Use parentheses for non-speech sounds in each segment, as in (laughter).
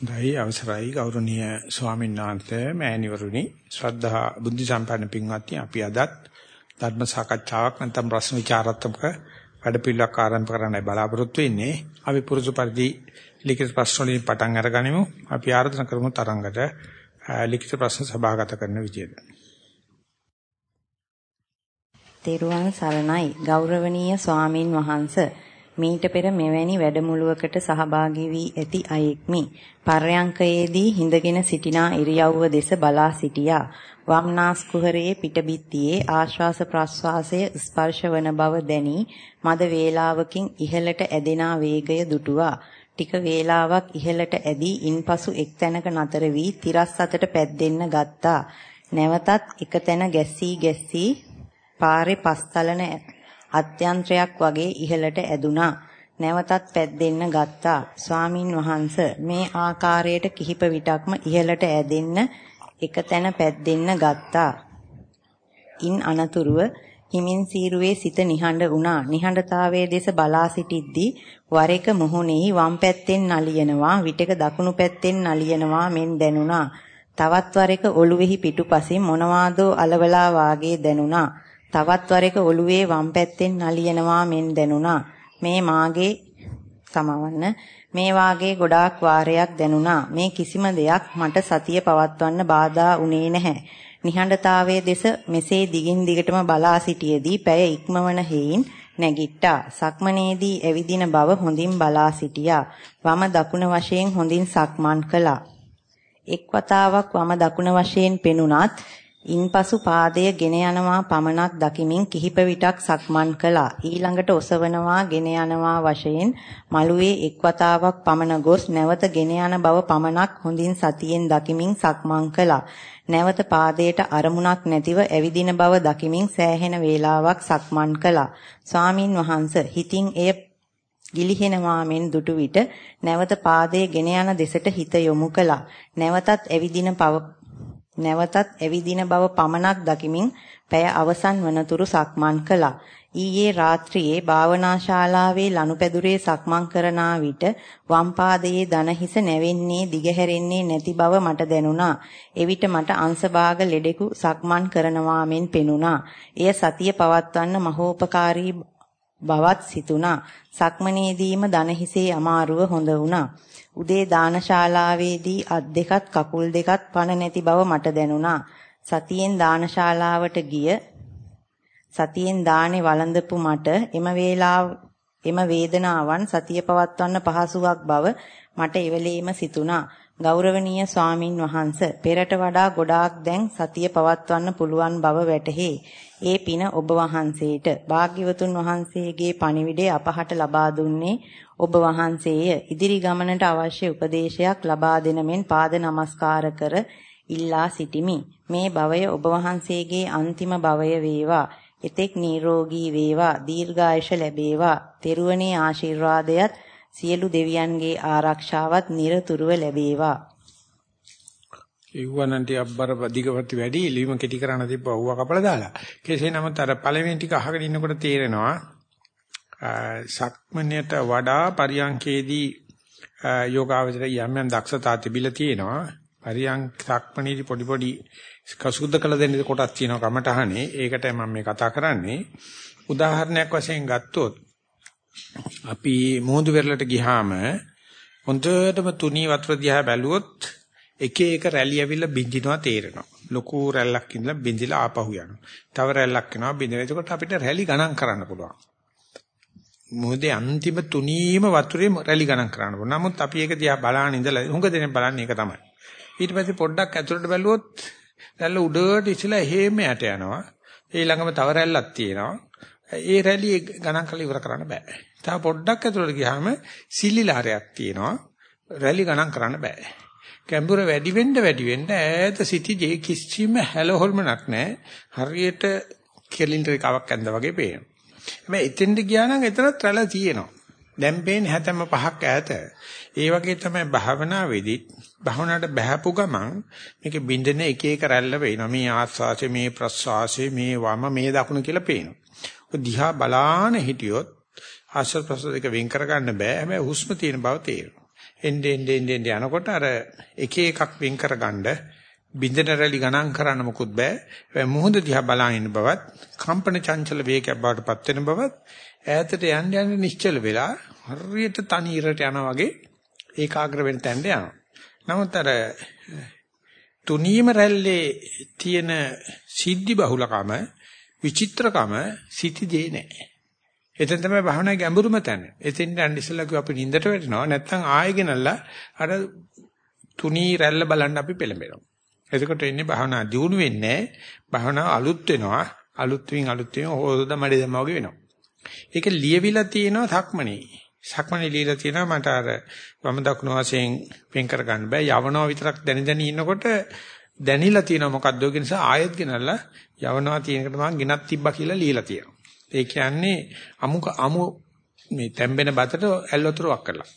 දෛ අවසරයි ගෞරවනීය ස්වාමීන් වහන්සේ මෑණිවරුනි. ශ්‍රද්ධා බුද්ධ සම්පන්න පින්වත්නි අපි අදත් ධර්ම සාකච්ඡාවක් නැත්නම් ප්‍රශ්න විචාරාත්මක වැඩපිළිවෙලක් ආරම්භ කරන්නයි බලාපොරොත්තු වෙන්නේ. අපි පුරුදු පරිදි ලිඛිත ප්‍රශ්න වලින් පටන් අරගනිමු. අපි ආරාධනා කරමු තරංගට ලිඛිත ප්‍රශ්න සභාගත කරන විදියට. තෙරුවන් සරණයි ගෞරවනීය ස්වාමින් වහන්සේ. මීට පෙර මෙවැනි වැඩමුළුවකට සහභාගී වී ඇති අයෙක්මි. පර්යංකයේදී හිඳගෙන සිටිනා ඉරියව්ව දෙස බලා සිටියා. වම්නාස් කුහරයේ පිටබිත්තියේ ආශ්වාස ප්‍රශ්වාසය ස්පර්ශ වන බව දැනි මද වේලාවකින් ඉහළට ඇදෙනා වේගය දුටුවා. ටික වේලාවක් ඉහළට ඇදී ඉන්පසු එක් තැනක නතර වී තිරස් අතට පැද්දෙන්න ගත්තා. නැවතත් එක තැන ගැස්සී ගැස්සී පාරේ පස්තලන අත්‍යන්ත්‍රයක් වගේ ඉහළට ඇදුනා. නැවතත් පැද්දෙන්න ගත්තා. ස්වාමින් වහන්ස මේ ආකාරයට කිහිප විටක්ම ඉහළට ඇදෙන්න එක තැන පැද්දෙන්න ගත්තා. ඉන් අනතුරුව හිමින් සීරුවේ සිත නිහඬ වුණා. නිහඬතාවයේ දෙස බලා සිටිද්දී වර එක මුහුණෙහි වම් පැත්තෙන් නලියනවා, විටක දකුණු පැත්තෙන් නලියනවා මෙන් දැනුණා. තවත් වර එක ඔළුවේහි පිටුපසින් මොනවාදෝ අලවලා වාගේ දැනුණා. තවත් වර එක ඔළුවේ වම් පැත්තෙන් නලියනවා මෙන් දැනුණා. මේ මාගේ සමවන්න මේ වාගේ ගොඩාක් වාරයක් දැනුණා. මේ කිසිම දෙයක් මට සතිය පවත්වන්න බාධා වුණේ නැහැ. නිහඬතාවයේ දෙස මෙසේ දිගින් දිගටම බලා සිටියේදී පැය ඉක්මවන හේයින් නැගිට්ටා. සක්මනේදී ඇවිදින බව හොඳින් බලා සිටියා. වම දකුණ වශයෙන් හොඳින් සක්මන් කළා. එක් වතාවක් වම දකුණ වශයෙන් පෙනුනත් ඉන්පසු පාදය ගෙන යනවා පමණක් දකිමින් කිහිප විටක් සක්මන් කළා. ඊළඟට ඔසවනවා ගෙන යනවා වශයෙන් මළුවේ එක් වතාවක් පමණ ගොස් නැවත ගෙන යන බව පමණක් හොඳින් සතියෙන් දකිමින් සක්මන් කළා. නැවත පාදයට අරමුණක් නැතිව ඇවිදින බව දකිමින් සෑහෙන වේලාවක් සක්මන් කළා. ස්වාමින් වහන්සේ හිතින් එය ගිලිහෙනවා මෙන් දුටු විට නැවත පාදයේ ගෙන යන දෙසට හිත යොමු කළා. නැවතත් ඇවිදින නැවතත් ඇවිදින බව පමණක් දකිමින් පැය අවසන් වනතුරු සක්මන් කළා. ඊයේ රාත්‍රියේ භාවනා ශාලාවේ ලනුපැදුරේ සක්මන් කරනා විට වම් පාදයේ දන හිස නැවෙන්නේ දිගහැරෙන්නේ නැති බව මට දැනුණා. එවිට මට අංශභාග ලෙඩෙකු සක්මන් කරනවා මෙන් පෙනුණා. එය සතිය පවත්වන්න මහෝපකාරී බවත් සිතුණා. සක්මනේදීම දන හිසේ අමාරුව හොඳ වුණා. උදේ දානශාලාවේදී අත් දෙකත් කකුල් දෙකත් පණ නැති බව මට දැනුණා. සතියෙන් දානශාලාවට ගිය සතියෙන් දානේ වළඳපු මට එම වේලාව එම වේදනාවන් සතිය පවත්වන්න පහසුවක් බව මට එවෙලෙම සිතුණා. ගෞරවනීය ස්වාමින් වහන්ස පෙරට වඩා ගොඩාක් දැන් සතිය පවත්වන්න පුළුවන් බව වැටහේ. ඒ පින ඔබ වහන්සේට භාග්‍යවතුන් වහන්සේගේ පණිවිඩය අපහට ලබා දුන්නේ ඔබ වහන්සේය. ඉදිරි ගමනට අවශ්‍ය උපදේශයක් ලබා දෙන මෙන් පාද නමස්කාර කර ඉල්ලා සිටිමි. මේ භවය ඔබ වහන්සේගේ අන්තිම භවය වේවා. එතෙක් නිරෝගී වේවා. දීර්ඝායුෂ ලැබේවා. තෙරුවනේ ආශිර්වාදයත් සියලු දෙවියන්ගේ ආරක්ෂාවත් নিরතුරුව ලැබේවා. ඉව්වනන්ටි අබ්බර දිගපති වැඩි ලියුම කෙටි කරන්න තිබ්බ වුව කපලා දාලා. කෙසේ නමුත් අර පළවෙනි ටික අහගෙන ඉන්නකොට තේරෙනවා සක්මණයට වඩා පරියංකේදී යෝගාවචර යම් යම් දක්ෂතා තිබිලා තියෙනවා. පරියං සක්මණේදී පොඩි පොඩි කසුද්ද කළ දෙන්න කොටස් තියෙනවා කමටහනේ. ඒකට මම මේ කතා කරන්නේ. උදාහරණයක් වශයෙන් ගත්තොත් අපි මෝඳු වෙරළට ගියාම හොඳටම තුනී වතුර දිහා බැලුවොත් එක එක රැලි ඇවිල්ලා බින්දිනවා තේරෙනවා. ලොකු රැල්ලක් ඉඳලා බින්දිලා ආපහු යනවා. තව රැල්ලක් එනවා බින්දිනවා. එතකොට අපිට රැලි ගණන් කරන්න පුළුවන්. මොහොතේ අන්තිම තුනීම වතුරේ රැලි ගණන් කරන්න පුළුවන්. නමුත් අපි ඒක දිහා බලන ඉඳලා හුඟ දෙනෙක් බලන්නේ ඒක තමයි. ඊට පස්සේ පොඩ්ඩක් ඇතුළට බැලුවොත් රැල්ල උඩට ඉස්සලා හේම යට යනවා. ඒ ළඟම තව රැල්ලක් තියෙනවා. ඒ රැලි ගණන් කරලා ඉවර කරන්න බෑ. තව පොඩ්ඩක් ඇතුළට ගියාම සිලිලාරයක් තියෙනවා. රැලි ගණන් කරන්න බෑ. කැම්බුර වැඩි වෙන්න වැඩි වෙන්න ඈත සිටිජේ කිසිම හැලහොල්මනක් නැහැ. හරියට කෙලින්ටර් එකක් ඇඳා වගේ පේනවා. හැබැයි එතෙන්ට ගියා නම් එතනත් රැළ තියෙනවා. දැන් පේන්නේ හැතැම්ම පහක් ඈත. ඒ වගේ තමයි භාවනාවේදී භාවනාවට බහැපු ගමන් මේක බින්දෙන එක එක රැල්ල වෙනවා. මේ ආස්වාසේ මේ ප්‍රස්වාසේ මේ වම මේ දකුණ කියලා පේනවා. දිහා බලාන හිටියොත් ආශ්‍රද ප්‍රසද දෙක වෙන් කරගන්න බෑ. හැබැයි හුස්ම තියෙන බව තේරෙනවා. එන්නේ එන්නේ එන්නේ යනකොට අර එක එකක් වෙන් කරගන්න බින්දන රැලි ගණන් කරන්න මොකුත් බෑ. මුහුද දිහා බලන ඉන්න බවත්, කම්පන චංචල වේගයක් බවට පත් වෙන බවත් ඈතට යන්න යන්න නිශ්චල වෙලා හරියට තනි ඉරට යනවා වගේ ඒකාග්‍ර වෙන්න තැන්න යනවා. නමුත් අර තුනීම රැල්ලේ තියෙන සිද්ධි බහුලකම විචිත්‍රකම සිටිදී නැහැ. එතෙන් තමයි භාවනා ගැඹුරුම තැන. එතෙන් යන්න ඉස්සෙල්ලා කිව්ව අපි නින්දට වැටෙනවා. නැත්නම් ආයෙ ගෙනල්ලා අර තුනී රැල්ල බලන්න අපි පෙළඹෙනවා. එතකොට ඉන්නේ භාවනා දියුණු වෙන්නේ භාවනා අලුත් වෙනවා. අලුත් වින් අලුත් වෙන හොද මඩේ දැම්මා වගේ වෙනවා. ඒක ලියවිලා තියෙනවා සක්මණේ. සක්මණේ ලියලා තියෙනවා මට අර වම දකුණු වශයෙන් වෙන් කර ගන්න බෑ. යවනවා විතරක් දැනි දැනි ඉන්නකොට දැනිලා තියෙනවා මොකද්ද ඒ නිසා ආයෙත් ගෙනල්ලා යවනවා තියෙන එකට මම ගෙනත් තිබ්බා කියලා ලියලා තියෙනවා. ඒ කියන්නේ අමු අමු මේ තැම්බෙන බතට ඇල් වතුරක් කරලා.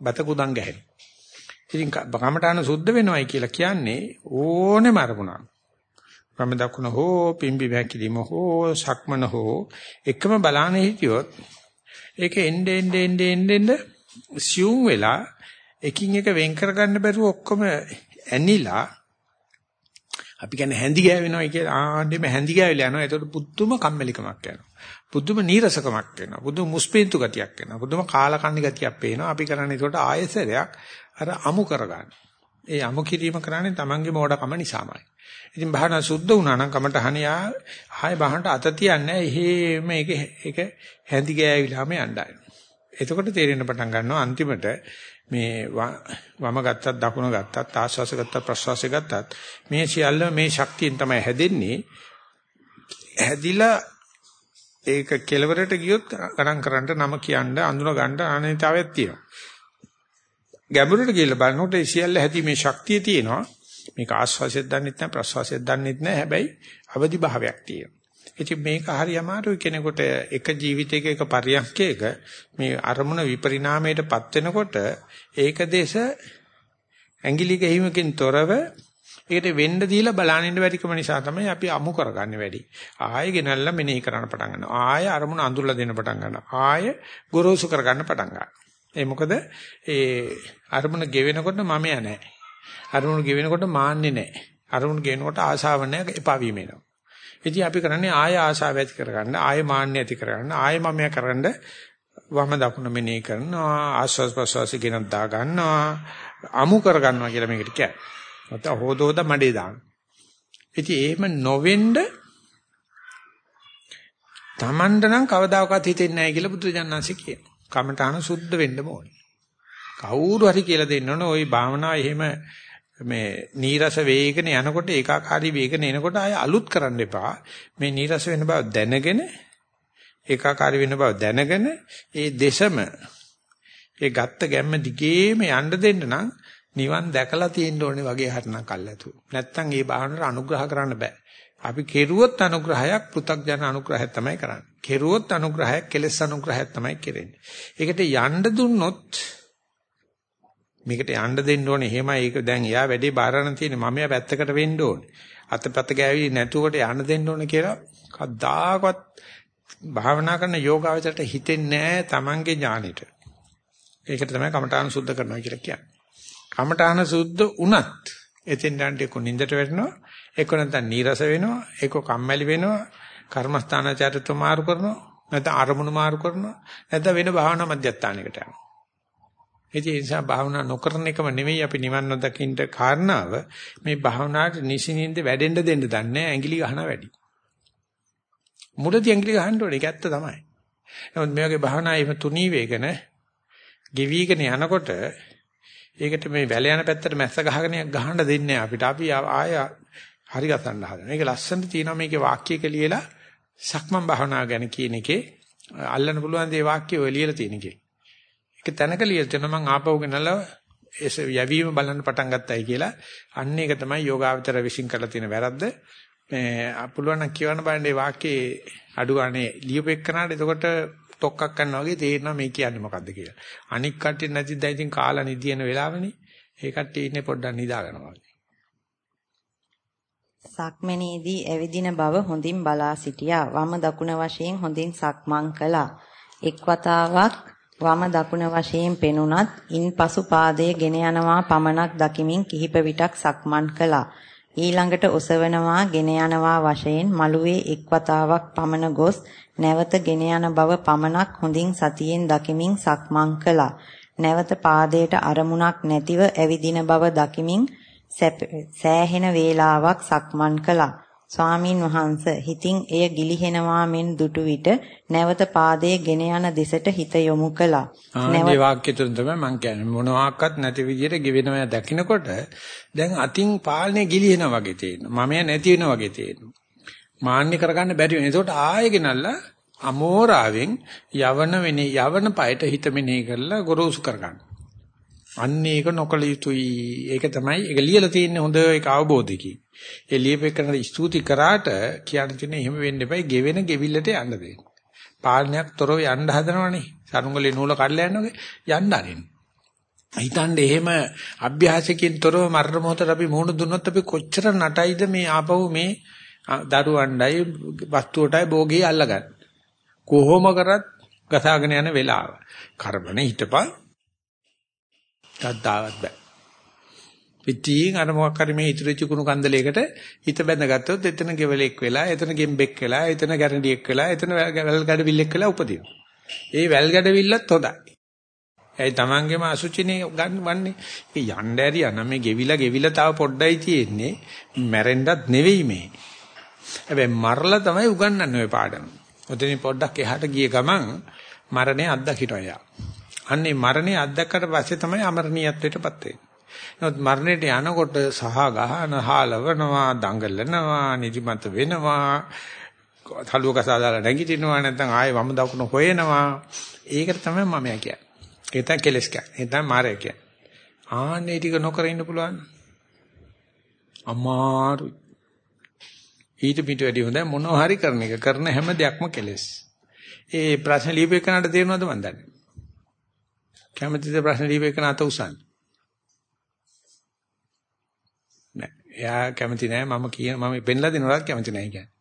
බත කුඩන් ගැහෙන. ඉතින් කමඨාන සුද්ධ වෙනවයි කියලා කියන්නේ ඕනෙම අරමුණක්. වම දකුණ හෝ පිම්බි වැකිලිම හෝ සක්මන හෝ එකම බලාන හිටියොත් ඒක එnde ende ende ende සියුම් වෙලා එකින් එක වෙන් කරගන්න බැරුව ඔක්කොම ඇනිලා අපි කියන්නේ හැඳි ගෑවෙනවා කියලා ආන්නෙම හැඳි ගෑවිලා යනවා. ඒකට පුදුම කම්මැලිකමක් යනවා පුදුම නීරසකමක් වෙනවා පුදුම මුස්පීන්තු ගතියක් වෙනවා පුදුම කාලකන්ණි ගතියක් පේනවා. අපි කරන්නේ ඒකට ආයසරයක් අර අමු කරගන්න ඒ අමු කිරීම කරන්නේ Tamange මෝඩකම නිසාමයි ඉතින් භාවනා සුද්ධ වුණා නම් කමටහනියා ආය බහනට අත තියන්නේ එහෙම ඒක ඒක හැඳි ගෑවිලාම යන්නයි. එතකොට තේරෙන්න පටන් ගන්නවා අන්තිමට මේ වම ගත්තත් දකුණ ගත්තත් ආශ්වාස ගත්තත් ප්‍රශ්වාස ගත්තත් මේ සියල්ල මේ ශක්තියෙන් තමයි හැදෙන්නේ. හැදිලා ඒක කෙලවරට ගියොත් ගණන් කරන්න නම කියන්න අඳුන ගන්න අනිතාවයක් තියෙනවා. ගැඹුරට ගිහලා බලනකොට ඒ සියල්ල හැදීමේ ශක්තිය තියෙනවා. මේක ආස්වාසියක් දන්නෙත් නැහැ ප්‍රස්වාසියක් දන්නෙත් නැහැ හැබැයි අවදි භාවයක් තියෙනවා. ඉතින් මේක හරි අමාරුයි කෙනෙකුට එක ජීවිතයක එක පරියන්කයක මේ අරමුණ විපරිණාමයටපත් වෙනකොට ඒක දේශ ඇඟිලි ගැහිමකින් තොරව ඒකට වෙන්න දීලා බලනින්න බැරිකම නිසා තමයි අපි අමු කරගන්නේ වැඩි. ආයෙ ගෙනල්ලා මෙනෙහි කරන්න පටන් ගන්නවා. ආයෙ අරමුණ අඳුරලා දෙන්න පටන් ගන්නවා. ආයෙ ගොරෝසු කරගන්න පටන් ගන්නවා. ඒ මොකද ඒ අරමුණ ගෙවෙනකොට මම යන්නේ නැහැ. අරමුණු ගෙවෙනකොට මාන්නේ නැහැ. අරමුණු ගෙවෙනකොට ආශාව නැහැ එපා වීම එනවා. ඉතින් අපි කරන්නේ ආය ආශාව ඇති කරගන්න, ආය මාන්නේ ඇති කරගන්න, ආය මමයා කරන්න වම දකුණ මෙනෙහි කරනවා, ආශ්වාස ප්‍රශ්වාස ගෙනත් දා ගන්නවා, අමු කර ගන්නවා කියලා මේකට කියන්නේ. නැත්නම් හොදෝද මඩේ දාන. ඉතින් එහෙම නොවෙන්න Tamanda නම් කවදාකවත් හිතෙන්නේ නැහැ කියලා බුදුජානනාංශ කියනවා. කමඨාන සුද්ධ වෙන්න ඕනේ. කවුරු හරි කියලා දෙන්න ඕනේ ওই භාවනා එහෙම මේ නීරස වේගන යනකොට ඒකාකාරී වේගන එනකොට ආය අලුත් කරන්න එපා. මේ නීරස වෙන බව දැනගෙන ඒකාකාරී වෙන බව දැනගෙන ඒ දෙසම ඒ ගත්ත ගැම්ම දිගේම යන්න දෙන්න නම් නිවන් දැකලා තියෙන්න ඕනේ වගේ හරණක් අල්ලතු. නැත්තම් ඒ බාහනට අනුග්‍රහ කරන්න බෑ. අපි කෙරුවොත් අනුග්‍රහයක් පෘ탁ජන අනුග්‍රහය තමයි කරන්නේ. කෙරුවොත් අනුග්‍රහයක් කෙලෙස් අනුග්‍රහයක් තමයි කරන්නේ. ඒකට යන්න දුන්නොත් මේකට යන්න දෙන්න ඕනේ. එහෙමයි ඒක දැන් එයා වැඩේ බාරණ තියෙන්නේ. මම එයා පැත්තකට වෙන්න ඕනේ. අතපත ගෑවි නැතුවට යන්න දෙන්න ඕනේ කියලා කද්දාකවත් භාවනා කරන යෝගාවචරයට හිතෙන්නේ නැහැ Tamange ඥානෙට. ඒකට තමයි කමඨාන සුද්ධ කරනවා කියලා කියන්නේ. කමඨාන සුද්ධ වුණත් එතෙන් දැන්ට එක්ක නින්දට වැටෙනවා, එක්ක නැත්නම් නීරස වෙනවා, එක්ක කම්මැලි වෙනවා, කර්මස්ථානාචාරත්ව මාරු කරනවා, නැත්නම් අරමුණු මාරු කරනවා, නැත්නම් වෙන භාවනා මධ්‍යස්ථානයකට යනවා. ඒ නිසා භාවනා නොකරන එකම නෙවෙයි අපි නිවන් නොදකින්න කාරණාව මේ භාවනාවට නිසින්ින්ද වැඩෙන්න දෙන්න දන්නේ ඇඟිලි ගහන වැඩි. මුලදී ඇඟිලි ගහන්න ඕනේ ඒක ඇත්ත තමයි. නමුත් මේ වගේ භාවනා එහෙම තුනී වේගන ගෙවිගෙන යනකොට ඒකට මේ වැල යන පැත්තට මැස්ස ගහගෙන ගහන්න දෙන්නේ අපිට. අපි ආය හරි ගතන්න හදනවා. මේක ලස්සනට තියෙනවා මේකේ වාක්‍යයක ලියලා සක්මන් භාවනාව ගැන කියන එකේ අල්ලන්න පුළුවන් දේ වාක්‍යය ඔය ලියලා තියෙන එකේ. ඒක තැනක ලියලා තියෙනවා මම ආපහු ගෙනලා ඒ යැවීම බලන්න පටන් ගත්තයි කියලා. අන්න ඒක තමයි යෝගාවචර විශ්ින් කරලා තියෙන වැරද්ද. මේ පුළුවන් නම් කියවන්න බලන්න මේ වාක්‍යයේ අඩුවනේ ලියුපෙක්කනට එතකොට ටොක්ක්ක් කරනවා වගේ තේරෙනවා මේ කියන්නේ මොකද්ද කියලා. අනික් කට්ටිය නැතිද දැන් ඉතින් කාලා නිදින වෙලාවනේ. ඒ කට්ටිය ඉන්නේ පොඩ්ඩක් නිදා ගන්නවා. සක්මනේදී ඇවිදින බව හොඳින් බලා සිටියා. වම දකුණ වශයෙන් හොඳින් සක්මන් කළා. එක් වතාවක් වම දකුණ වශයෙන් පෙනුනත් ඉන්පසු පාදයේ ගෙන යනවා පමණක් දකිමින් කිහිප විටක් සක්මන් කළා. ඊළඟට ඔසවනවා ගෙන යනවා වශයෙන් මළුවේ එක් වතාවක් පමණ ගොස් නැවත ගෙන යන බව පමණක් හොඳින් සතියෙන් දකිමින් සක්මන් කළා. නැවත පාදයට අරමුණක් නැතිව ඇවිදින බව දකිමින් සෑහෙන වේලාවක් සක්මන් කළා. ස්වාමින් වහන්ස හිතින් එය ගිලිහෙනවා මෙන් දුටු විට නැවත පාදයේ ගෙන යන දෙසට හිත යොමු කළා. නැවත වාක්‍ය තුන තමයි මම කියන්නේ මොනවාක්වත් නැති විදිහට ගෙවෙනවා දකින්නකොට දැන් අතින් පාලනේ ගිලිහෙනවා වගේ තේරෙනවා. මම නැති වෙනවා වගේ තේරෙනවා. මාන්නේ කරගන්න බැරි වෙනවා. ඒකට ආයෙ ගෙනල්ලා අමෝරාවෙන් යවන වෙනේ යවන পায়ට හිත මෙනෙහි කරලා ගොරෝසු කරගන්න. අන්න ඒක නොකල යුතුයි. ඒක තමයි ඒක ලියලා තියෙන්නේ හොඳ ඒක අවබෝධයකින්. ඒ ලියපෙකනට ස්තුති කරාට කියන්න තියෙන්නේ එහෙම වෙන්න එපා. ගෙවෙන ගෙවිල්ලට යන්න දෙන්න. පාලනයක් තොරව යන්න හදනවනේ. සරුංගලේ නූල කඩලා යනවාගේ යන්න ආරින්න. හිතන්නේ එහෙම අභ්‍යාසකින් තොරව මරණ මොහොතට අපි මුහුණ දුන්නොත් අපි කොච්චර නටයිද මේ ආපහු මේ දරුවණ්ඩයි වස්තුවටයි භෝගේ අල්ලගන්න. කොහොම කරත් ගසාගෙන යන වෙලාව. කරබනේ හිටපන්. තද්දාවත් බෑ. පිටින් අර මොකක් හරි මේ ඉතුරුච්ච කුණු කන්දලයකට හිත බැඳගත්තොත් එතන ගෙවලෙක් වෙලා, එතන ගෙම්බෙක් වෙලා, එතන ගැරන්ඩියෙක් වෙලා, එතන වැල් ගැඩවිල්ලෙක් වෙලා උපදිනවා. ඒ වැල් ගැඩවිල්ලත් හොඳයි. ඇයි Tamangema අසුචිනේ ගන්න වන්නේ? ඒ යන්න ඇරියා නම් මේ ගෙවිලා ගෙවිලා තව පොඩ්ඩයි තියෙන්නේ. මැරෙන්නත් නෙවෙයි මේ. හැබැයි මරලා තමයි උගන්වන්නේ ওই පාඩම. ඔතනින් පොඩ්ඩක් එහාට ගිය ගමන් මරණය අත්දකින්න යා. අන්නේ මරණය අත්දැක්කට පස්සේ තමයි අමරණීයත්වයටපත් වෙන්නේ. නමුත් මරණයට යනකොට සහ ගහන හාලවනවා, දඟලනවා, නිදිමත වෙනවා, තලුවක සාදාලා නැගිටිනවා නැත්නම් ආයෙ වම දකුණ හොයනවා. ඒකට තමයි මම කියන්නේ. ඒ තමයි කෙලස් කියන්නේ. ඒ තමයි මාරය කියන්නේ. ආන්නේ ටික නොකර ඉන්න පුළුවන්. අමාරුයි. ඊට පිට වැඩි හොඳ මොනවා හරි කරන එක කරන හැම දෙයක්ම කෙලස්. ඒ ප්‍රශ්න ලියපෙකනට තේරෙනවද මන් දන්නේ. කැමතිද ප්‍රශ්න ලියපෙකන අත උසන්. නෑ. එයා කැමති නෑ මම කියන මම පෙන්ලා දෙනවලත් කැමති නෑ කියන්නේ.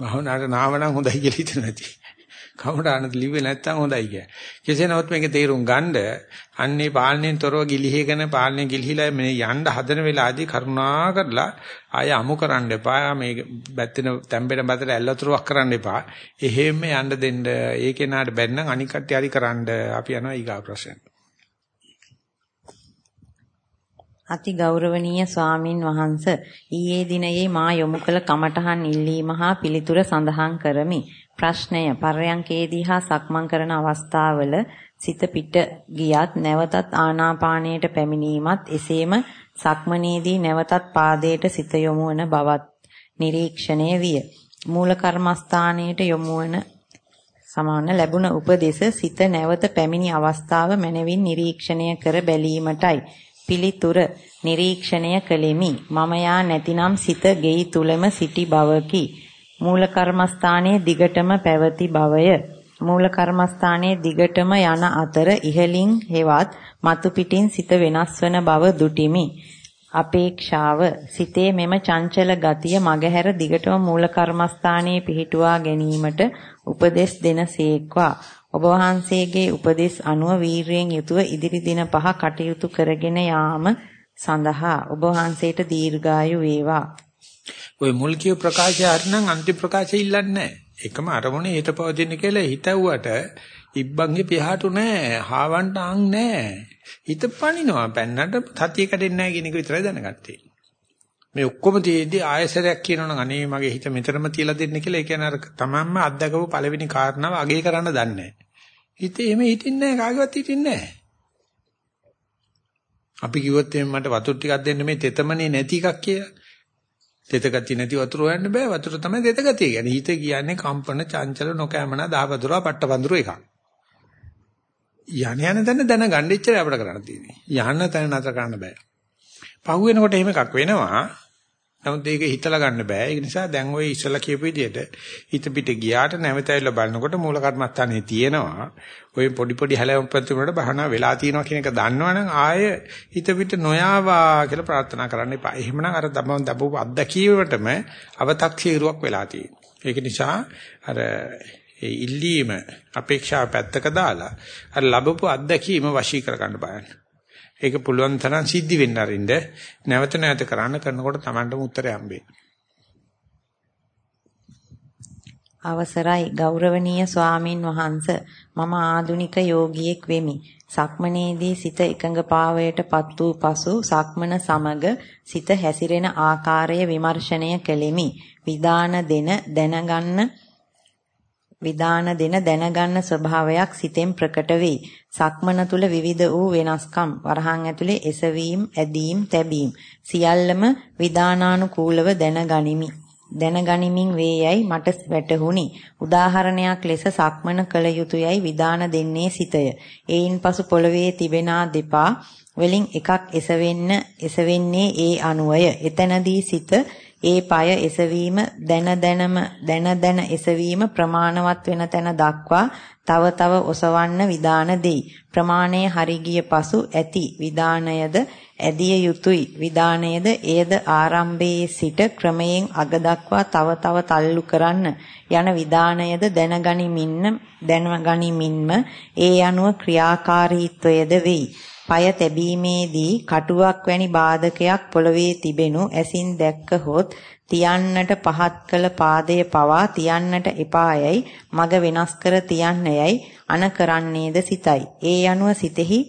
භවනාට නාම නම් හොඳයි කියලා හිතන නැති. කවුරුහානද ලිව්වේ නැත්තම් හොඳයි කිය. කෙසේ නමුත් මේක තේරුම් ගන්න අන්නේ පාලනයෙන් තොරව ගිලිහිගෙන පාලනය ගිලිහිලා මේ යන්න හදන වෙලාවදී කරුණා කරලා ආය අමු කරන්න එපා. මේ බැත්තෙන තැම්බෙන බතල ඇල්ලතුරක් කරන්න එපා. එහෙම යන්න දෙන්න. ඒකේ නාට බැන්නම් අනික් කට්ටිය හරි කරන්න. අපි යනවා ඊගා ප්‍රශ්න. අති ගෞරවනීය ස්වාමින් වහන්ස ඊයේ දිනයේ මා යොමු කළ කමඨහන් ඉල්ලීම හා පිළිතුර සඳහන් කරමි. ප්‍රශ්නය පර්යංකේදී හා සක්මන් කරන අවස්ථාවල සිත පිට ගියත් නැවතත් ආනාපානයට පැමිණීමත් එසේම සක්මනේදී නැවතත් පාදයට සිත යොමු වන බවත් නිරීක්ෂණය විය. මූල කර්මස්ථානයට යොමු වන සමාන ලැබුණ උපදේශ සිත නැවත පැමිණි අවස්ථාව මනවින් නිරීක්ෂණය කර බැලීමටයි. පිළිතුර නිරීක්ෂණය කළෙමි. මම යා නැතිනම් සිත ගෙයි තුලම සිටි බවකි. මූල කර්මස්ථානයේ දිගටම පැවති බවය. මූල කර්මස්ථානයේ දිගටම යන අතර ඉහලින් හෙවත් මතු පිටින් සිත වෙනස් වන බව දුටිමි. අපේක්ෂාව සිතේ මෙම චංචල ගතිය මගහැර දිගටම මූල කර්මස්ථානයේ පිහිටුවා ගැනීමට උපදෙස් දෙනසේක්වා ඔබ වහන්සේගේ උපදෙස් අනුව වීරයෙන් යුතුව ඉදිරි දින පහ කටයුතු කරගෙන යාම සඳහා ඔබ වහන්සේට දීර්ඝායු වේවා ওই මුල් කියු ප්‍රකාශය හරිනම් අන්තිම ප්‍රකාශය ඉල්ලන්නේ නැහැ. එකම අරමුණේ හිත පවතින කියලා හිතුවට ඉබ්බන්ගේ පියාටු නැහැ. හාවන්ට අං නැහැ. හිත පනිනවා. පැන්නට සතිය කැඩෙන්නේ නැහැ කියන එක විතරයි දැනගත්තේ. මේ ඔක්කොම තියේදී ආයසරයක් කියනවනම් අනේ මගේ හිත මෙතරම් තියලා දෙන්න කියලා ඒ කියන්නේ අර තමන්ම අත්දකපු පළවෙනි කාරණාව අගේ කරන්න දන්නේ නැහැ. හිතේ එහෙම හිටින්නේ නැහැ කාගේවත් හිටින්නේ නැහැ. අපි කිව්වොත් එimhe මට වතුර ටිකක් දෙන්න මේ තෙතමනේ නැති එකක් කියලා. තෙත ගතිය නැති වතුර හොයන්න බෑ වතුර තමයි තෙත ගතිය කියන්නේ. හිත කියන්නේ කම්පන චංචල නොකෑමන දහවතුරා පට්ටපඳුර එකක්. යණ යන තැන දැනගන්න ඉච්චරයි අපිට කරන්න තියෙන්නේ. යන්න තැන නතර කරන්න බෑ. පහු වෙනකොට එහෙම එකක් වෙනවා. නමුත් ඒක හිතලා ගන්න බෑ. ඒ නිසා දැන් ওই ඉස්සලා කියපු විදිහට හිත පිට ගියාට නැවත ඇවිල්ලා බලනකොට මූල කර්මස්ථානේ තියෙනවා. ওই පොඩි පොඩි හැලැම්පත් වලට බහන වෙලා තියෙනවා කියන එක දන්නවනම් ආය හිත පිට නොයාවා කියලා ප්‍රාර්ථනා කරන්න එපා. එහෙමනම් අර තමන් දබපු අත්දැකීමටම අව탁සීරුවක් වෙලා ඒක නිසා අර ඒ ඉල්ලීම අපේක්ෂාව පැත්තක දාලා අර ලැබපු අත්දැකීම වශී කරගන්න බලන්න. ඒක පුළුවන් තරම් සිද්ධි වෙන්න අරින්ද නැවත නැවත කරන්න කරනකොට Tamanටම උත්තරය හම්බෙන්නේ. අවසරයි ගෞරවනීය ස්වාමින් වහන්ස මම ආදුනික යෝගියෙක් වෙමි. සක්මනේදී සිත එකඟ පාවයටපත් වූ පසු සක්මන සමග සිත හැසිරෙන ආකාරය විමර්ශනය කෙලිමි. විදාන දෙන දැනගන්න විදාන දෙන දැනගන්න ස්වභාවයක් සිතෙන් ප්‍රකට වේ. සක්මන තුල විවිධ වූ වෙනස්කම් වරහන් ඇතුලේ එසවීම, ඇදීම්, තැබීම් සියල්ලම විදානානුකූලව දැනගනිමි. දැනගනිමින් වේයයි මට වැටහුණි. උදාහරණයක් ලෙස සක්මන කළ යුතුයයි විධාන දෙන්නේ සිතය. ඒයින් පසු පොළවේ තිබෙනා දෙපා වලින් එකක් එසවෙන්න එසවෙන්නේ ඒ අනුවය. එතනදී සිත ඒ পায় එසවීම දැන දැනම දැන දැන එසවීම ප්‍රමාණවත් වෙන තැන දක්වා තව තව ඔසවන්න විධාන දෙයි. ප්‍රමාණය හරි ගිය පසු ඇති විධානයද ඇදිය යුතුයි. විධානයේද එයද ආරම්භයේ සිට ක්‍රමයෙන් අග දක්වා තව තව තල්ලු කරන්න යන විධානයද දැනගනිමින්න දැනගනිමින්ම ඒ අනුව ක්‍රියාකාරීත්වයද වෙයි. পায় තැබීමේදී කටුවක් වැනි බාධකයක් පොළවේ තිබෙනු ඇසින් දැක්කහොත් තියන්නට පහත් කළ පාදයේ පවා තියන්නට එපායයි මග වෙනස් කර තියන්නේයයි අන කරන්නේද සිතයි. ඒ අනුව සිතෙහි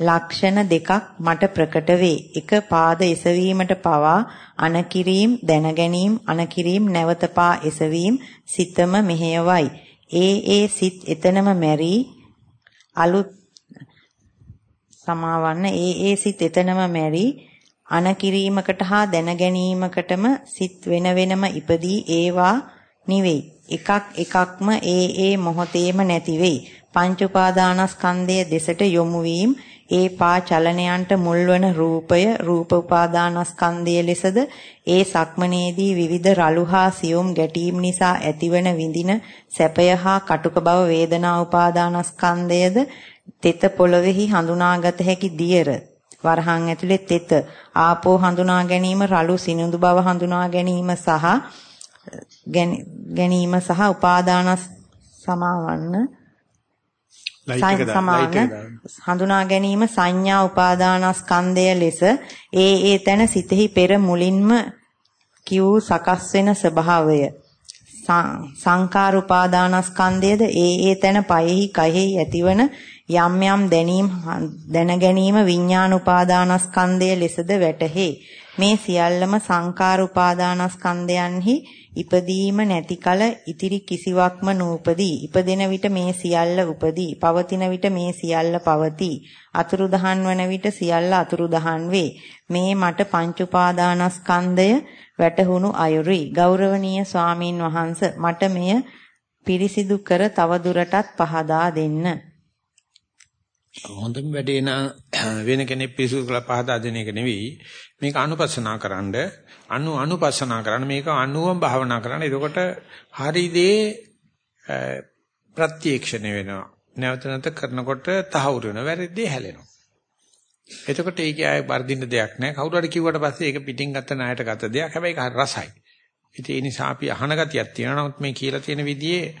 ලක්ෂණ දෙකක් මට ප්‍රකට වේ. එක පාද එසවීමට පවා අනකිරීම දැනගැනීම අනකිරීම නැවත පා එසවීම සිතම මෙහෙයවයි. ඒ ඒ සිත් එතනම මැරි අලුත් සමාවන්න ඒ ඒ සිත් එතනම මැරි අනකිරීමකට හා දැනගැනීමකටම සිත් වෙන වෙනම ඉපදී ඒවා නිවෙයි. එකක් එකක්ම ඒ ඒ මොහොතේම නැති වෙයි. පංච උපාදානස්කන්ධයේ දෙසට යොමු වීම ඒ පා චලනයන්ට මුල්වන රූපය රූප උපාදානස්කන්ධය ලෙසද ඒ සක්මනේදී විවිධ රළු හා සියුම් ගැටීම් නිසා ඇතිවන විඳින සැපය හා කටුක බව වේදනා උපාදානස්කන්ධයද තෙත පොළොවේහි හඳුනාගත හැකි දියර වරහන් ඇතුලේ තෙත ආපෝ හඳුනා ගැනීම රළු සිනිඳු බව හඳුනා ගැනීම සහ ගැනීම සහ උපාදානස් සමාවන්න සමාන හඳුනා ගැනීම සංඥා උපාදානස්කන්ධය ලෙස ඒ ඒ තැන සිතෙහි පෙර මුලින්ම කියූ සකස් වෙන ස්වභාවය. සංකාර උපාදානස්කන්ධයද ඒ ඒ තැන පයෙහි කයෙහි ඇතිවන යම් යම් දැනීම් දැන ගැනීම විඥාන උපාදානස්කන්ධය ලෙසද වැටහේ මේ සියල්ලම සංකාර උපාදානස්කන්ධයන්හි ඉපදීම නැති කල ඉතිරි කිසිවක්ම නූපදී. ඉපදෙන විට මේ සියල්ල උපදී. පවතින විට මේ සියල්ල පවතී. අතුරුදහන් වන විට සියල්ල අතුරුදහන් වේ. මේ මට පංච උපාදානස්කන්ධය වැටහුණු අයුරුයි. ගෞරවනීය ස්වාමින් වහන්ස මට මෙය පිරිසිදු කර තවදුරටත් පහදා දෙන්න. හොඳම වැඩේ නම් (clears throat) වෙන කෙනෙක් පිරිසුදු කරලා පහදා දෙන එක නෙවෙයි. මේක අනුපස්සනා කරන්න අනු අනුපස්සනා කරන්න මේක අනුවම භාවනා කරන්න. එතකොට හරි දේ ප්‍රත්‍යක්ෂණය වෙනවා. නැවත නැවත කරනකොට තහවුරු වෙනවා. වැරදි හැලෙනවා. එතකොට ඒකේ ආයේ වර්ධින්න දෙයක් නැහැ කවුරු හරි කිව්වට පස්සේ ඒක පිටින් ගත්ත ණයට ගත්ත දෙයක්. හැබැයි ඒක රසයි. ඉතින් ඒ නිසා අපි අහන ගතියක් තියෙනවා. නමුත් මේ කියලා තියෙන විදිහේ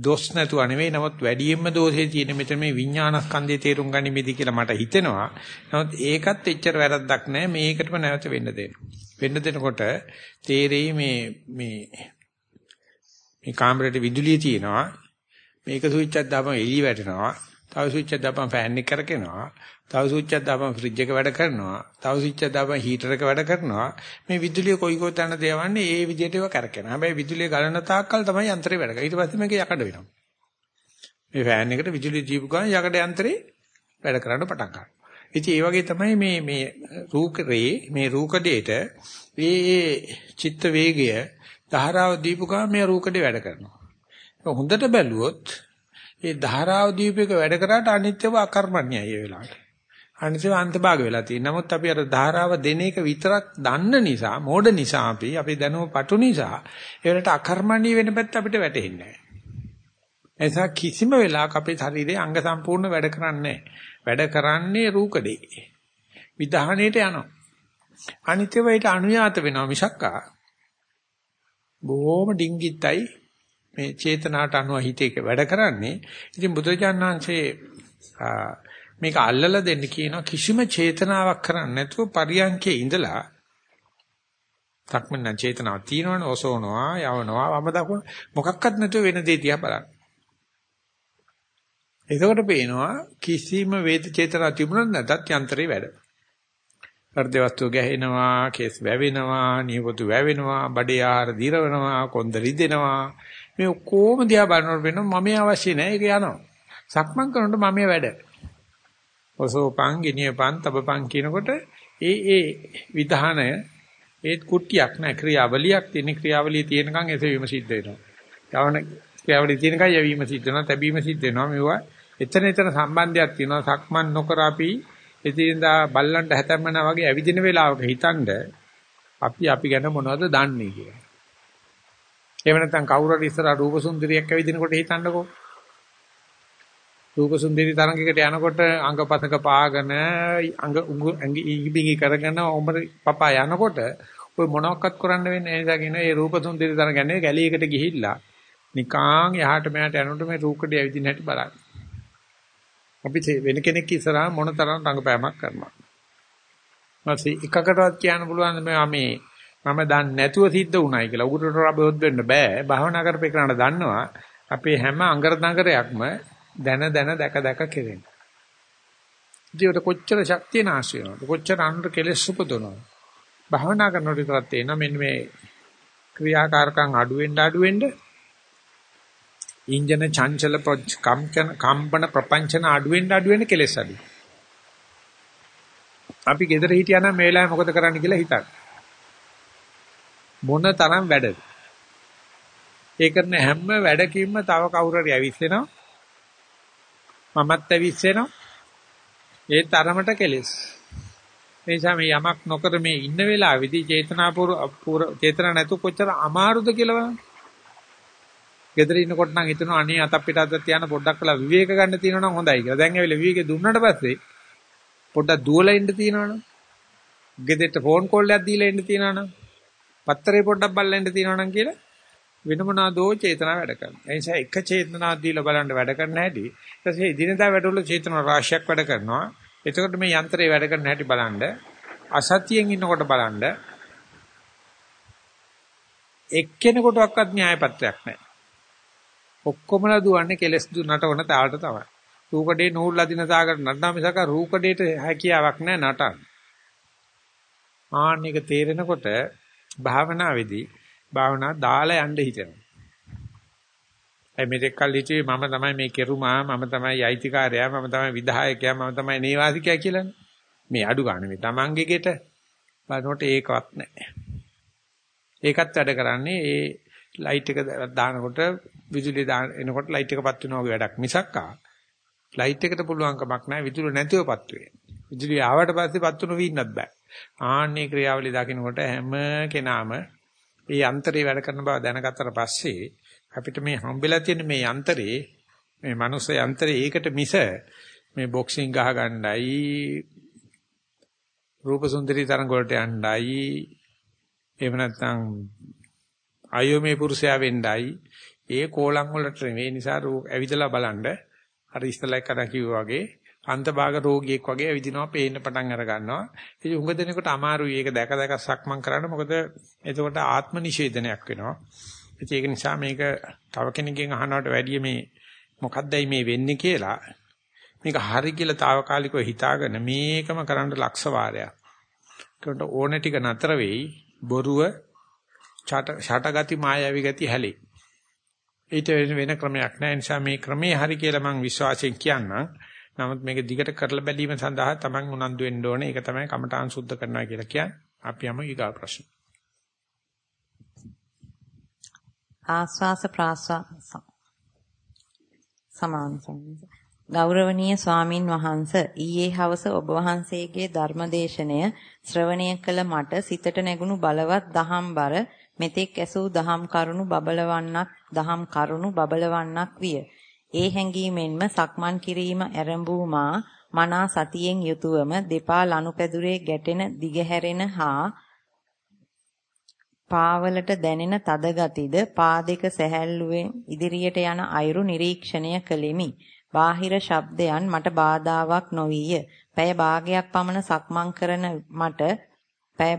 දොස් නැතුව නෙවෙයි නමුත් වැඩියෙන්ම දෝෂේ තියෙන මෙතන මේ විඥානස්කන්ධයේ තේරුම් ගනිමිදි කියලා මට හිතෙනවා. නමුත් ඒකත් එච්චර වැරද්දක් නෑ මේකටම නැවත වෙන්න දෙන්න. වෙන්න දෙනකොට තේරෙයි මේ මේ මේ කාමරේට විදුලිය තියෙනවා. මේක ස්විච් එකක් දාපම එළිය වැටෙනවා. තව ස්විච් එකක් දාපම ෆෑන් එක කරකිනවා. තව ස්විච් එකක් දාපම ෆ්‍රිජ් එක වැඩ කරනවා. තව ස්විච් එකක් දාපම හීටර් එක වැඩ කරනවා. මේ විදුලිය කොයි කොතන දේවන්නේ ඒ විදිහට ඒවා කරකිනවා. හැබැයි විදුලිය ගලන තාක්කල් තමයි යන්ත්‍රය වැඩ කරන්නේ. ඊට පස්සේ මේක යකඩ වෙනවා. මේ ෆෑන් එකට විදුලිය දීපු ගමන් යකඩ යන්ත්‍රේ වැඩ කරන්න පටන් ගන්නවා. ඉතින් ඒ වගේ තමයි මේ මේ රූකරේ මේ රූකඩේට මේ චිත්ත වේගය ධාරාව දීපු ගමන් මේ රූකඩේ වැඩ කරනවා. හොඳට බැලුවොත් ඒ ධාරාව දීපේක වැඩ කරාට අනිත්‍යව අකර්මණ්‍යයි ඒ වෙලාවට. අනිත්‍යව අන්තභාග වෙලා තියෙනවා. නමුත් අපි අර ධාරාව දෙන එක විතරක් දන්න නිසා, මෝඩ නිසා අපි අපි දැනුම පටු නිසා ඒකට අකර්මණ්‍ය වෙන පැත්ත අපිට වැටහෙන්නේ නැහැ. එසා කිසිම වෙලාවක අපේ ශරීරයේ අංග සම්පූර්ණ වැඩ කරන්නේ වැඩ කරන්නේ රූකඩේ. විධානයේට යනවා. අනිත්‍යව ඒට අනුයාත වෙනවා මිසක්කා බොහොම ඩිංගිත්තයි මේ චේතනාට අනුව හිතේක වැඩ කරන්නේ. ඉතින් බුදුජානනාංශේ මේක අල්ලලා දෙන්න කියන කිසිම චේතනාවක් කරන්නේ නැතුව පරියන්කේ ඉඳලා සක්මන් චේතනාවක් තියෙනවනේ ඔසෝනවා යවනවා වම දකුණ මොකක්වත් නැතුව වෙන දේ දිහා බලන්න. එතකොට පේනවා කිසිම වේද චේතනාවක් තිබුණත් නැතත් යන්ත්‍රේ වැඩ. හෘද වස්තු ගැහෙනවා, කේස් වැවෙනවා, නියපොතු වැවෙනවා, බඩේ ආහාර දිරවනවා, කොන්ද රිදෙනවා. මේ ඔක්කොම දිහා බලනකොට වෙනවා මම අවශ්‍ය නැහැ ඒක යනවා. සක්මන් කරනකොට මම වැඩ. ඔසෝපං, ගිනියපං, තබපං කියනකොට ඒ ඒ විධානය ඒත් කුට්ටියක් නෑ ක්‍රියාවලියක් තියෙන ක්‍රියාවලිය තියෙනකන් එසවීම සිද්ධ වෙනවා. යවන ක්‍රියාවලිය තියෙනකන් යවීම සිද්ධ වෙනවා, තැබීම සිද්ධ වෙනවා. මේවා එතන එතන සම්බන්ධයක් තියෙනවා. සක්මන් නොකර අපි එදිනදා බල්ලන්ට හැතැම්මනා වගේ ඇවිදින වෙලාවක හිතනද අපි අපි ගැන මොනවද දන්නේ කියලා. එහෙම නැත්නම් කවුරු හරි ඉස්සරහ රූප සුන්දරියක් ඇවිදිනකොට හිතන්නකෝ. රූප සුන්දරි තරංගයකට යනකොට අංගපතක පාගෙන අංග ඇඟ ඉගිබිගි කරගෙන ඔමර පපා යනකොට ඔය මොනවක්වත් කරන්න වෙන්නේ නැහැ නිසා කියන ඒ රූප සුන්දරි තරංග ගැන ගැලියකට ගිහිල්ලා නිකාං එහාට මෙහාට යනකොට මේ රූකඩේ ඇවිදින හැටි බලන්න. අපි වෙන කෙනෙක් ඉස්සරහා මොන තරම් රංගපෑමක් කරනවා. ඊපස්සේ එකකටවත් කියන්න පුළුවන් මේ මේ මම දන්නේ නැතුව සිද්ධ වුණයි කියලා. උගුරට රබොත් වෙන්න බෑ. භාවනා කරපේ කරණ දන්නවා. අපේ හැම අඟර දඟරයක්ම දැන දැන දැක දැක කෙරෙන. ජීවිත කොච්චර ශක්තිය නැස් වෙනවද? කොච්චර අnder කෙලෙස් උපදවනවද? භාවනා කරනකොට විතරක් තේනවා මෙන්න මේ ක්‍රියාකාරකම් අඩු වෙන්න අඩු වෙන්න ඉන්ජන චංචල කම්පන කම්පන ප්‍රපංචන අඩු වෙන්න අඩු වෙන්න කෙලෙස් අඩු. අපි ගෙදර හිටියා නම් මේ වෙලාවේ මොකද කරන්න කියලා හිතන්න. මොන තරම් වැඩද? ඒ කරන හැම වැඩකින්ම තව කවුරු හරි ඇවිස්සෙනවා. මමත් ඇවිස්සෙනවා. ඒ තරමට කෙලෙස්. ඒ නිසා මේ යමක් නොකර මේ ඉන්න වෙලාවේදී චේතනාපූර්ව චේතන නැතු කොච්චර අමාරුද කියලා බලන්න. ගෙදර ඉන්නකොට නම් හිතනවා අනේ අතක් පිට අතක් තියන පොඩ්ඩක් කළා විවේක ගන්න තියෙනවා නම් හොඳයි කියලා. දැන් ඇවිල්ලා විවේකේ දුන්නට පස්සේ පොඩ්ඩක් දුවලා ඉන්න තියෙනවනම් ගෙදරට ෆෝන් කෝල් එකක් දීලා ඉන්න තියෙනවනම් පත්තරේ පොඩ්ඩක් බලලා ඉන්න තියෙනවනම් කියලා වෙන මොනවාදෝ චේතනා වැඩ කරනවා. ඒ නිසා එක චේතනාවක් දීලා බලන්න වැඩ කරන්න හැටි. ඊට පස්සේ ඉදිනදා වැඩවල චේතනා රාශියක් වැඩ කරනවා. එතකොට මේ යන්ත්‍රය වැඩ කරන හැටි බලන්න අසතියෙන් ඉන්නකොට බලන්න එක්කෙනෙකුටවත් න්‍යාය පත්‍රයක් නැහැ. ඔක්කොමලා දුවන්නේ කෙලස් නටවන තාලට තමයි. රූකඩේ නූල් අදින තාකට නටනා මිසක රූකඩේට හැකියාවක් නැහැ නටන්න. ආන්න එක තේරෙනකොට භාවනාවේදී භාවනා දාලා යන්න හිතෙනවා. ඒ මෙතෙක් කල් හිතුවේ මම තමයි මේ කෙරුමා මම තමයි අයිතිකාරයා මම තමයි විධායකයා මම තමයි නේවාසිකයා කියලානේ. මේ අඩු ගන්න මේ Tamange ගෙට බලනකොට ඒකවත් නැහැ. ඒකත් වැඩ කරන්නේ ඒ ලයිට් එක දානකොට විදුලිය දාන එනකොට ලයිට් එකපත් වෙනවා වගේ වැඩක් මිසක්කා ලයිට් එකට පුළුවන් කමක් නැහැ විදුලිය නැතිවපත් වේ. විදුලිය ආවට පස්සේ පත් වෙනු වින්නත් බෑ. ආන්නේ ක්‍රියාවලිය දකින්නකොට හැම කෙනාම මේ යන්ත්‍රේ වැඩ කරන බව දැනගත්තට පස්සේ අපිට මේ හම්බෙලා තියෙන මේ යන්ත්‍රේ මේ මනුස්ස යන්ත්‍රේ ඒකට මිස මේ බොක්සිං ගහ ගන්නයි රූප සුන්දරී තරඟ වලට යන්නයි එහෙම නැත්නම් අයෝමේ පුරුෂයා වෙන්නයි ඒ කෝලම් වලට මේ නිසා ඇවිදලා බලන්න. අර ඉස්සලා කරා කිව්වා වගේ අන්තභාග රෝගියෙක් වගේ ඇවිදිනවා පේන්න පටන් අර ගන්නවා. ඉතින් උඟ දෙනකොට අමාරුයි ඒක දැක දැක සක්මන් කරන්න. මොකද එතකොට ආත්ම නිෂේධනයක් වෙනවා. ඉතින් ඒක නිසා මේක තව කෙනෙක්ගෙන් අහනවට වැඩිය මේ මොකද්දයි මේ වෙන්නේ කියලා මේක හරි කියලා తాවකාලිකව හිතාගෙන මේකම කරන්න ලක්ෂ වාරයක්. ඒකට ඕන ටික නතර වෙයි බොරුව ඡටගති මායාවි ගති හැලේ. ඊට වෙන ක්‍රමයක් නැහැ. නිසා මේ ක්‍රමේ හරි කියලා මම විශ්වාසයෙන් කියන්නම්. නමුත් මේක දිගට කරලා බැලීම සඳහා Taman උනන්දු වෙන්න ඕනේ. ඒක තමයි කමඨාන් සුද්ධ කරනවා කියලා කියන්නේ. අපි යමු ඊගා ප්‍රශ්න. ආස්වාස ප්‍රාස්වාස සමාන ගෞරවනීය ස්වාමින් වහන්ස ඊයේ හවස ඔබ වහන්සේගේ ධර්මදේශනය ශ්‍රවණය කළ මට සිතට නැගුණු බලවත් දහම්බර මෙතෙක් ඇසූ දහම් කරුණු බබලවන්නක් දහම් කරුණු බබලවන්නක් විය. ඒ හැඟීමෙන්ම සක්මන් කිරීම ආරම්භූ මා මනා සතියෙන් යුතුවම දෙපා ලනුපැදුරේ ගැටෙන දිගහැරෙන හා පාවලට දැනෙන තද ගතිද පාදයක සැහැල්ලුවෙන් ඉදිරියට යන අයුරු නිරීක්ෂණය කළෙමි. බාහිර ශබ්දයන් මට බාධාවක් නොවිය. පැය භාගයක් පමණ සක්මන් කරන මට පැය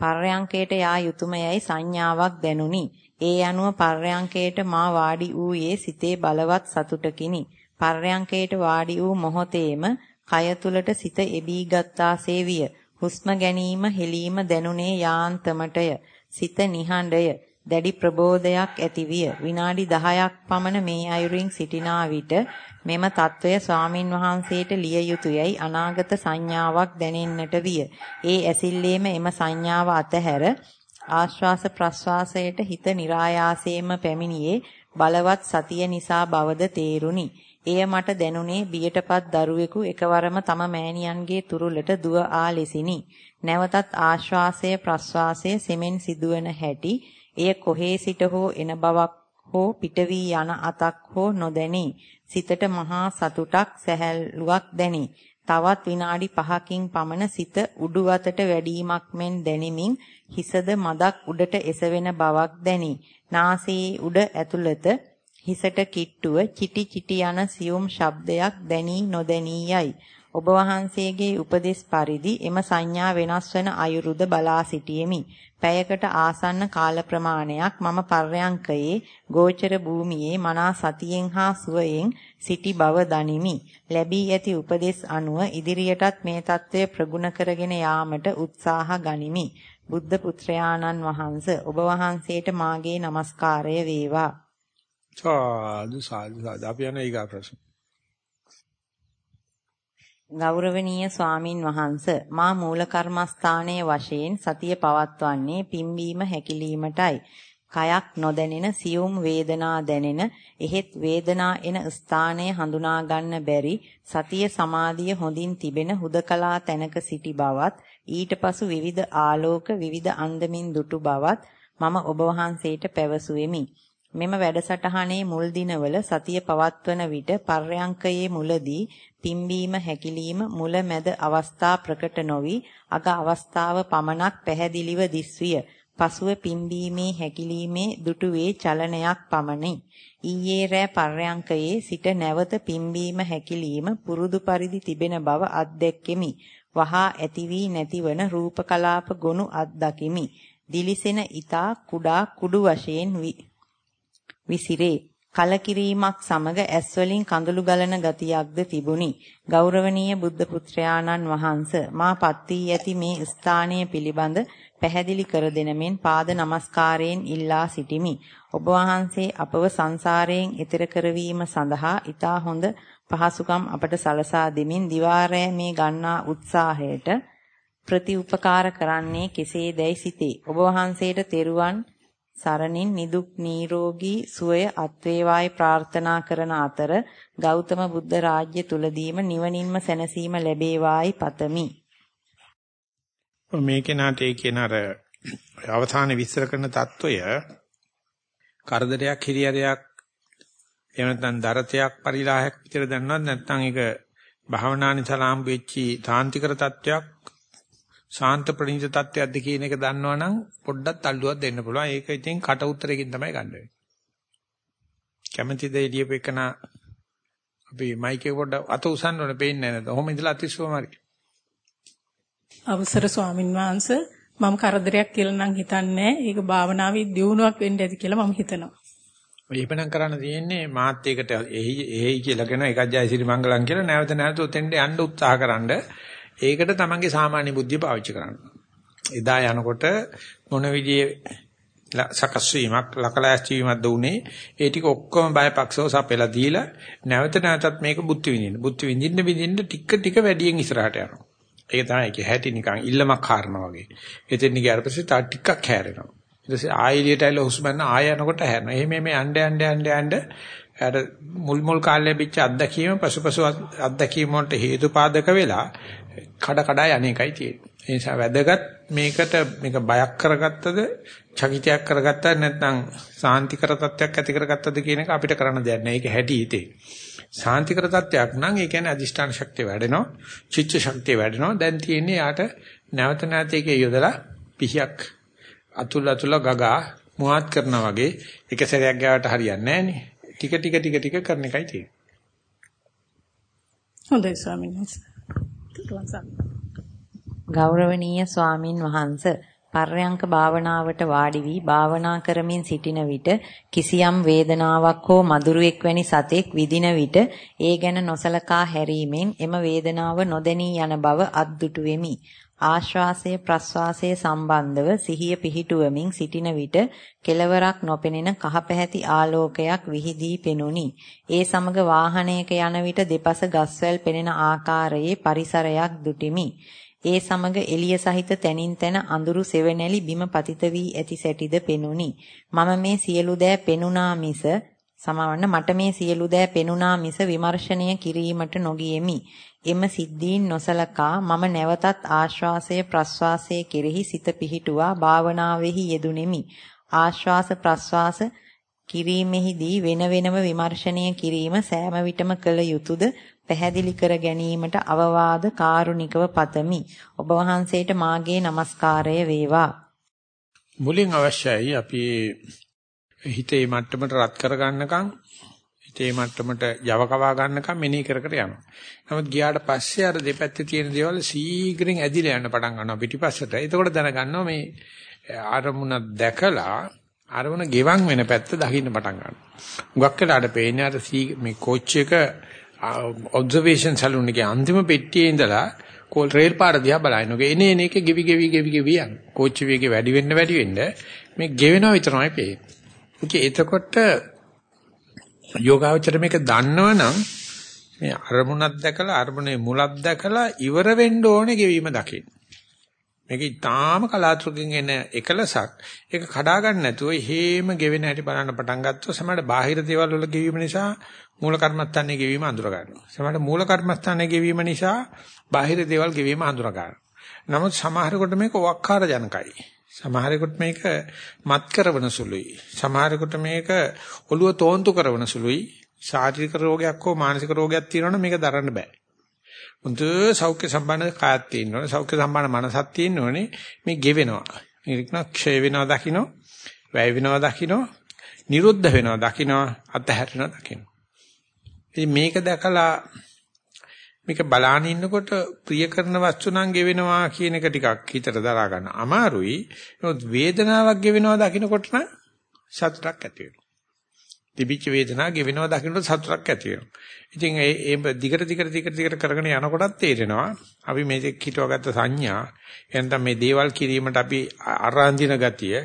පර්යංකයට යා යුතුයමයි සංඥාවක් දැනුනි. ඒ අනුව පර්යංකයට මා වාඩි වූයේ සිතේ බලවත් සතුටකිනි. පර්යංකයට වාඩි වූ මොහොතේම කය තුලට සිත එබී ගත්තාසේ විය. හුස්ම ගැනීම හෙලීම දැනුනේ යාන්තමටය. සිත නිහඬය. දැඩි ප්‍රබෝධයක් ඇතිවිය. විනාඩි 10ක් පමණ මේ අයුරින් සිටිනා විට මෙම తত্ত্বය ස්වාමින් වහන්සේට ලිය යුතුයයි අනාගත සංඥාවක් දැනෙන්නට විය. ඒ ඇසිල්ලේම එම සංඥාව අතහැර ආශ්වාස ප්‍රශ්වාසයට හිත નિરાයාසයෙන්ම පැමිණියේ බලවත් සතිය නිසා බවද තේරුණි. එය මට දැනුනේ බියටපත් දරුවෙකු එකවරම තම මෑණියන්ගේ තුරුලට දුව ආ ලෙසිනි. නැවතත් ආශ්වාසය ප්‍රශ්වාසය සෙමෙන් සිදුවන හැටි එය කොහේ සිට හෝ එන බවක් හෝ පිට වී යන අතක් හෝ නොදැනී සිතට මහා සතුටක් සැහැල්ලුවක් දැනේ. තවත් විනාඩි 5කින් පමණ සිත උඩු අතට වැඩිමක් මෙන් දැනෙමින් හිසද මදක් උඩට එසවෙන බවක් දැනේ. නාසයේ උඩ ඇතුළත හිසට කිට්ටුව චිටි චිටි යන සියුම් ශබ්දයක් දැනී නොදැනී යයි. ඔබ වහන්සේගේ උපදෙස් පරිදි එම සංඥා වෙනස් වන අයුරුද බලා සිටියෙමි. පැයකට ආසන්න කාල ප්‍රමාණයක් මම පර්යංකයේ ගෝචර භූමියේ මනා සතියෙන් හා සුවයෙන් සිටි බව දනිමි. ලැබී ඇති උපදෙස් අනුව ඉදිරියටත් මේ தત્ත්වය ප්‍රගුණ කරගෙන යාමට උත්සාහ ගනිමි. බුද්ධ පුත්‍රයාණන් වහන්ස ඔබ වහන්සේට මාගේ নমස්කාරය වේවා. සාදු සාදු සාදු අපි යන ඊගා ප්‍රශ්න. ගෞරවනීය ස්වාමින් වහන්ස මා මූල කර්මස්ථානයේ වශයෙන් සතිය පවත්වන්නේ පිම්බීම හැකිලීමටයි. කයක් නොදැනෙන සියුම් වේදනා දැනෙන එහෙත් වේදනා එන ස්ථානය හඳුනා ගන්න බැරි සතිය සමාධිය හොඳින් තිබෙන හුදකලා තැනක සිටි බවත් ඊට පසු විවිධ ආලෝක විවිධ අන්දමින් දුටු බවත් මම ඔබ වහන්සේට පැවසුවෙමි. මෙම වැඩසටහනේ මුල් දිනවල සතිය පවත්වන විට පර්යංකයේ මුලදී පිම්බීම හැකිලිම මුල මැද අවස්ථා ප්‍රකට නොවි අග අවස්ථාව පමණක් පැහැදිලිව දිස්විය. පසුව පිම්බීමේ හැකිලීමේ දුටුවේ චලනයක් පමණි. ඊයේ රෑ පර්යංකයේ සිට නැවත පිම්බීම හැකිලීම පුරුදු පරිදි තිබෙන බව අත්දැක්කෙමි. වහා ඇති වී නැතිවන රූප කලාප ගොනු අත්දකිමි. දිලිසෙන ඊතා කුඩා කුඩු වශයෙන් විසිරේ. කලකිරීමක් සමග ඇස් වලින් කඳුළු ගලන ගතියක්ද තිබුණි. ගෞරවනීය බුද්ධ පුත්‍රයාණන් වහන්ස මාපත් වී ඇති මේ ස්ථානීය පිළිබඳ පැහැදිලි කර දෙනමින් පාද නමස්කාරයෙන් ඉල්ලා සිටිමි. ඔබ වහන්සේ අපව සංසාරයෙන් එතෙර කරවීම සඳහා ඊතා හොඳ පහසුකම් අපට සලසා දෙමින් දිවාරය මේ ගන්නා උත්සාහයට ප්‍රතිඋපකාර කරන්නේ කෙසේදැයි සිතේ. ඔබ වහන්සේට තෙරුවන් සරණින් නිදුක් නිරෝගී සුවය අත්වේවායි ප්‍රාර්ථනා කරන අතර ගෞතම බුද්ධ රාජ්‍ය තුලදීම නිවනින්ම සැනසීම ලැබේවායි පතමි. මේ කෙනාට ඒ කියන අර අවධානය විස්තර කරන తত্ত্বය කරදරයක් හිරියරයක් එහෙම නැත්නම් දරතයක් පරිලාහයක් විතර දන්නවත් නැත්නම් ඒක භාවනානි සලාම් වෙච්චි තාන්තිකර తত্ত্বයක් ශාන්ත ප්‍රණීත තත්ත්වයක්ද කියන එක දන්නවනම් පොඩ්ඩක් තල්ලුවක් දෙන්න පුළුවන්. ඒක ඉතින් කට උතරකින් තමයි ගන්න වෙන්නේ. කැමැතිද එළියපෙකන අපි මයිකේ පොඩ්ඩ අත උසන්න ඕනේ පේන්නේ නැද්ද? ඔහොම ඉඳලා අතිස්සෝම හරි. අවසර ස්වාමින් වහන්සේ මම කරදරයක් කියලා නම් හිතන්නේ ඒක භාවනාවේ දියුණුවක් වෙන්න ඇති කියලා මම හිතනවා. එහෙමනම් කරන්න තියෙන්නේ මාත් එකට එහි එහි කියලාගෙන එකක් ජයසිරි මංගලම් කියලා නැවත නැවත උතෙන්ට යන්න උත්සාහ කරන්නේ ඒකට තමන්ගේ සාමාන්‍ය බුද්ධිය පාවිච්චි කරන්න. එදා යනකොට මොන විදිහේ සකස් වීමක් ලකලෑස්ති වීමක්ද උනේ ඒ ටික ඔක්කොම බයපක්ෂව සපෙලා දීලා නැවත නැවතත් මේක බුද්ධ විඳින්න. බුද්ධ විඳින්න විඳින්න ටික ටික වැඩියෙන් ඉස්සරහට යනවා. ඒක තමයි ඒක හැටි නිකන් ඉල්ලමක් හරනවා වගේ. එතෙන් ගියාට පස්සේ තා ටිකක් හැරෙනවා. ඊට පස්සේ ආයෙලියට ඇවිල්ලා හුස්ම ගන්න ආය යනකොට හැරෙනවා. එහෙම මේ යන්න යන්න යන්න යන්න අර මුල් මුල් කාලේ ලැබිච්ච අත්දැකීම පසුපසු අත්දැකීම වලට හේතුපාදක වෙලා කඩ කඩ යන්නේකයි තියෙන්නේ. ඒ නිසා වැදගත් මේකට මේක බයක් කරගත්තද, චකිතයක් කරගත්තද නැත්නම් සාන්තිකර තත්ත්වයක් ඇති කරගත්තද කියන එක අපිට කරන්න දෙයක් නැහැ. ඒක හැටි හිතේ. සාන්තිකර තත්ත්වයක් නම් ඒ කියන්නේ අදිෂ්ඨාන ශක්තිය වැඩෙනවා, චිත්ත ශක්තිය වැඩෙනවා. දැන් තියෙන්නේ යාට නැවත නැවත ඒකේ යොදලා පිහියක් අතුල අතුල ගගා මුවාත් කරනා වගේ එක සැරයක් ගාවට හරියන්නේ නැහනේ. ටික ටික ටික ටික කරන එකයි තියෙන්නේ. හොඳයි ස්වාමීන් වහන්සේ. ගෞරවනීය ස්වාමින් වහන්සේ පර්යංක භාවනාවට වාඩි වී භාවනා කරමින් සිටින විට කිසියම් වේදනාවක් හෝ මధుරයක් වැනි සතෙක් විදින විට ඒ ගැන නොසලකා හැරීමෙන් එම වේදනාව නොදැනී යන බව අද්දුටු වෙමි. ආශ්වාසය ප්‍රශ්වාසය සම්බන්ධව සිහිය පිහිටුවමින් සිටින විට කෙලවරක් නොපෙනෙන කහපැහැති ආලෝකයක් විහිදී පෙනුනි. ඒ සමග වාහනයක යන විට දෙපස ගස්වැල් පෙනෙන ආකාරයේ පරිසරයක් දුටිමි. ඒ සමග එළිය සහිත තනින් තන අඳුරු සෙවණැලි බිම පතිත වී ඇති සැටිද පෙනුනි. මම මේ සියලු දෑ පෙනුනා මිස සමවන්න මට මේ සියලු දෑ පෙනුනා මිස විමර්ශනය කිරීමට නොගියෙමි. එම සිද්ධීන් නොසලකා මම නැවතත් ආශ්වාසය ප්‍රශ්වාසය කෙරෙහි සිත පිහිටුවා භාවනාවෙහි යෙදුණෙමි. ආශ්වාස ප්‍රශ්වාස කිරීමෙහිදී වෙන වෙනම විමර්ශනය කිරීම සෑම විටම කළ යුතුයද පැහැදිලි කර ගැනීමට අවවාද කාරුණිකව පතමි. ඔබ වහන්සේට මාගේ নমස්කාරය වේවා. මුලින් අවශ්‍යයි අපි හිතේ මට්ටමට රත් කර ගන්නකම් හිතේ මට්ටමට යව කවා ගන්නකම් මෙනෙහි කර කර යනවා. නමුත් ගියාට පස්සේ අර දෙපැත්තේ තියෙන දේවල් සීඝ්‍රයෙන් ඇදිලා යන්න පටන් ගන්නවා පිටිපස්සට. එතකොට දැනගන්නවා මේ ආරමුණ දැකලා ආරමුණ ගෙවන් වෙන පැත්ත දකින්න පටන් ගන්නවා. හුඟක් වෙලාට පේන්නේ අර මේ කෝච් එක ඔබ්සර්වේෂන් සලූන් එකේ අන්තිම පෙට්ටියේ ඉඳලා කෝල් රේල් පාර දිහා බලනකොට එනේ එන එක ගෙවි ගෙවි ගෙවි ගෙවි යන. කෝච්චි වේගේ වැඩි වෙන්න වැඩි වෙන්න මේ ගෙවෙනවා විතරමයි පේන්නේ. ඉතින් එතකොට යෝගාවචර මේක දන්නවනම් මේ අරමුණක් දැකලා අරමුණේ මුලක් දැකලා ඉවර වෙන්න ඕනේ ගෙවීම දකින්න. මේක ඊටාම කලාතුරකින් එන එකලසක්. ඒක කඩා ගන්න නැතුව හේම ගෙවෙන හැටි බලන්න පටන් ගත්තොත් සමහරට බාහිර දේවල් වල ගෙවීම නිසා මූල කර්මස්ථානයේ ගෙවීම අඳුර ගන්නවා. සමහරට මූල කර්මස්ථානයේ ගෙවීම නිසා බාහිර දේවල් ගෙවීම අඳුර ගන්නවා. නමුත් සමහරකට මේක වක්කාර ජනකයි. සමහරෙකුට මේක මත් කරවන සුළුයි. සමහරෙකුට මේක ඔළුව තෝන්තු කරවන සුළුයි. ශාරීරික රෝගයක් හෝ මානසික රෝගයක් තියෙනවනම් මේක දරන්න බෑ. මුන්ට සෞඛ්‍ය සම්බන්ධ කායක් තියෙනවනේ සෞඛ්‍ය සම්බන්ධ මනසක් තියෙනවනේ මේ ගෙවෙනවා. මේක ක්ෂය වෙනවා දකින්න, වැය වෙනවා දකින්න, නිරුද්ධ වෙනවා දකින්න, අතහැරෙනවා දකින්න. ඉතින් මේක දැකලා මේක බලාන ඉන්නකොට ප්‍රිය කරන වස්තු නම් ගෙවෙනවා කියන එක ටිකක් හිතට දරා ගන්න අමාරුයි. නමුත් වේදනාවක් ගෙවෙනවා දකින්නකොට නම් සතුටක් ඇති වෙනවා. තිබිච්ච වේදනාව ගෙවෙනවා දකින්නකොට සතුටක් ඇති වෙනවා. ඉතින් ඒ ඒ දිගට දිගට දිගට දිගට කරගෙන යනකොටත් තේරෙනවා අපි මේ හිතුවගත්ත සංඥා එතන මේ දේවල් කිරීමට අපි අරාන්දින ගතිය,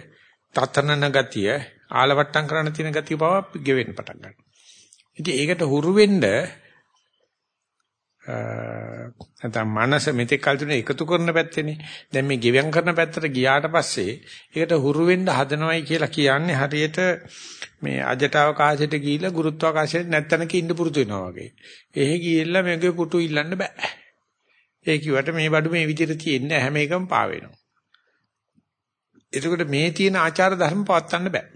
තතනන ගතිය, ආලවට්ටම් කරන්න තියෙන ගතිය බව ගෙවෙන්න පටන් ගන්නවා. ඉතින් ඒකට හුරු වෙන්න නැත්නම් මනස මෙතෙක් කල් තුනේ එකතු කරන පැත්තේනේ. දැන් මේ ගෙවම් කරන පැත්තට ගියාට පස්සේ ඒකට හුරු වෙන්න හදනවයි කියලා කියන්නේ හරියට මේ අජට අවකාශයට ගිහිල්ලා ගුරුත්වාකර්ෂණයට නැත්තනක ඉන්න පුරුදු වෙනවා වගේ. එහෙ ගිහිල්ලා මේකේ පුටු ඉල්ලන්න බෑ. ඒ කිව්වට මේ බඩු මේ විදිහට තියෙන්නේ හැම එකම පා වෙනවා. එතකොට මේ තියෙන ආචාර ධර්ම පවත්වන්න බෑ.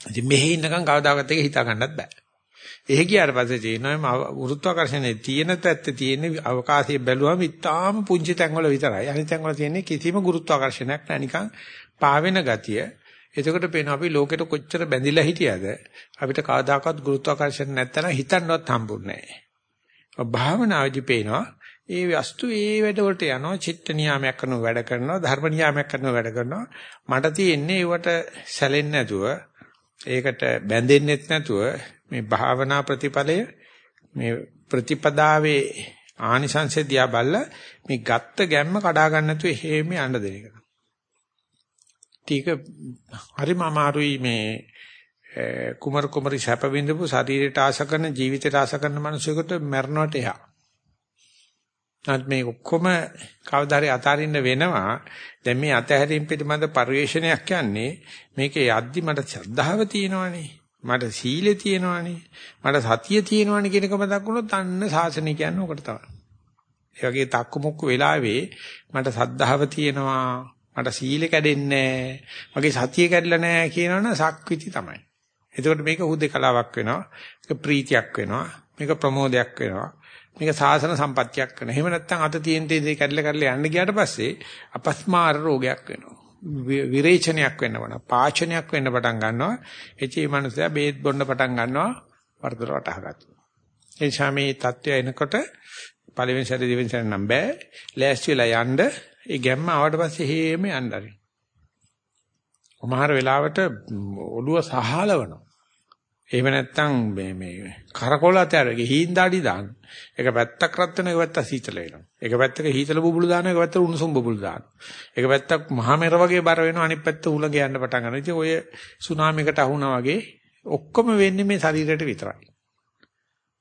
ඉතින් මෙහෙ ඉන්නකම් කවදාකවත් ඒක හිතා ගන්නත් බෑ. එහෙ ගියාට පස්සේ තේරෙනවා වෘත්වාකර්ෂණයේ තියෙන පැත්තේ තියෙන අවකාශයේ බැලුවම ඉතාම පුංචි තැන්වල විතරයි. අනිත් තැන්වල තියෙන්නේ කිසිම ගුරුත්වාකර්ෂණයක් නැහැ නිකන් පාවෙන ගතිය. එතකොට පේනවා අපි ලෝකෙට කොච්චර බැඳිලා හිටියද අපිට කවදාකවත් ගුරුත්වාකර්ෂණ නැත්තන හිතන්නවත් හම්බුන්නේ නැහැ. භාවනාවේදී පේනවා ඒ වස්තු ඒ වැඩවලට යනවා චිත්ත නියාමයක් කරනවා වැඩ කරනවා ධර්ම නියාමයක් කරනවා වැඩ කරනවා මට තියෙන්නේ ඒවට සැලෙන්නේ නැතුව ඒකට බැඳෙන්නෙත් නැතුව මේ භාවනා ප්‍රතිඵලය මේ ප්‍රතිපදාවේ ආනිසංසය දිහා බැලලා මේ ගත්ත ගැම්ම කඩා ගන්න නැතුව හේම යන්න දෙන එක. ටික හරිම අමාරුයි මේ කුමරු කුමරි සැප විඳපු ශරීරයට ආශ කරන ජීවිතයට ආශ කරන මිනිසෙකුට මරණයට එහා. නැත් මේ ඔක්කොම කවදාරි අතාරින්න වෙනවා. දැන් මේ අතහැරීම පිළිබඳ පරිශ්‍රණයක් යන්නේ මේකේ යද්දි මට ශ්‍රද්ධාව තියෙනවනේ. මට සීලේ තියෙනවනේ. මට සතිය තියෙනවනේ කියන එක මතක් වුණොත් අන්න සාසනය කියන්නේ ඔකට තමයි. ඒ වගේ තක්කු මුක්කු වෙලාවේ මට සද්ධාව තියෙනවා. මට සීලෙ කැඩෙන්නේ මගේ සතිය කැඩලා නැහැ කියනවනම් සක්විති තමයි. එතකොට මේක හුදේකලාවක් වෙනවා. මේක ප්‍රීතියක් වෙනවා. මේක ප්‍රමෝදයක් වෙනවා. මේක සාසන සම්පත්තියක් කරන. එහෙම නැත්නම් අත තියෙන දේ කැඩලා කැඩලා යන්න ගියාට පස්සේ අපස්මාර රෝගයක් වෙනවා. විරේචනයක් වෙන්න වන පාචනයක් වෙන්න පටන් ගන්නවා. එචේ මනුස්සයා බේත් බොන්න පටන් ගන්නවා වර්ධර වටහාගත්තා. ඒ නිසා මේ தත්ත්වය එනකොට පළවෙනි සැරේ දෙවෙනි සැරේ නම් බෑ. ලෑස්ති වෙලා යන්න ඒ ගැම්ම ආවට පස්සේ හේම යන්න හරි. කොමහර වෙලාවට ඔළුව සහලවනවා. එහෙම නැත්නම් මේ මේ කරකොලත අරගෙන හීන් දාඩි දාන. එක පැත්තක් රත් වෙන එක පැත්තක් සීතල වෙනවා. එක පැත්තක හීතල බුබුලු දානවා එක පැත්තක උණුසුම් බුබුලු දානවා. එක පැත්තක් මහා මෙර වගේ බර වෙනවා අනිත් පැත්ත උලඟ යන්න පටන් ගන්නවා. ඉතින් ඔය සුනාමියකට අහුණා වගේ ඔක්කොම වෙන්නේ මේ ශරීරයට විතරයි.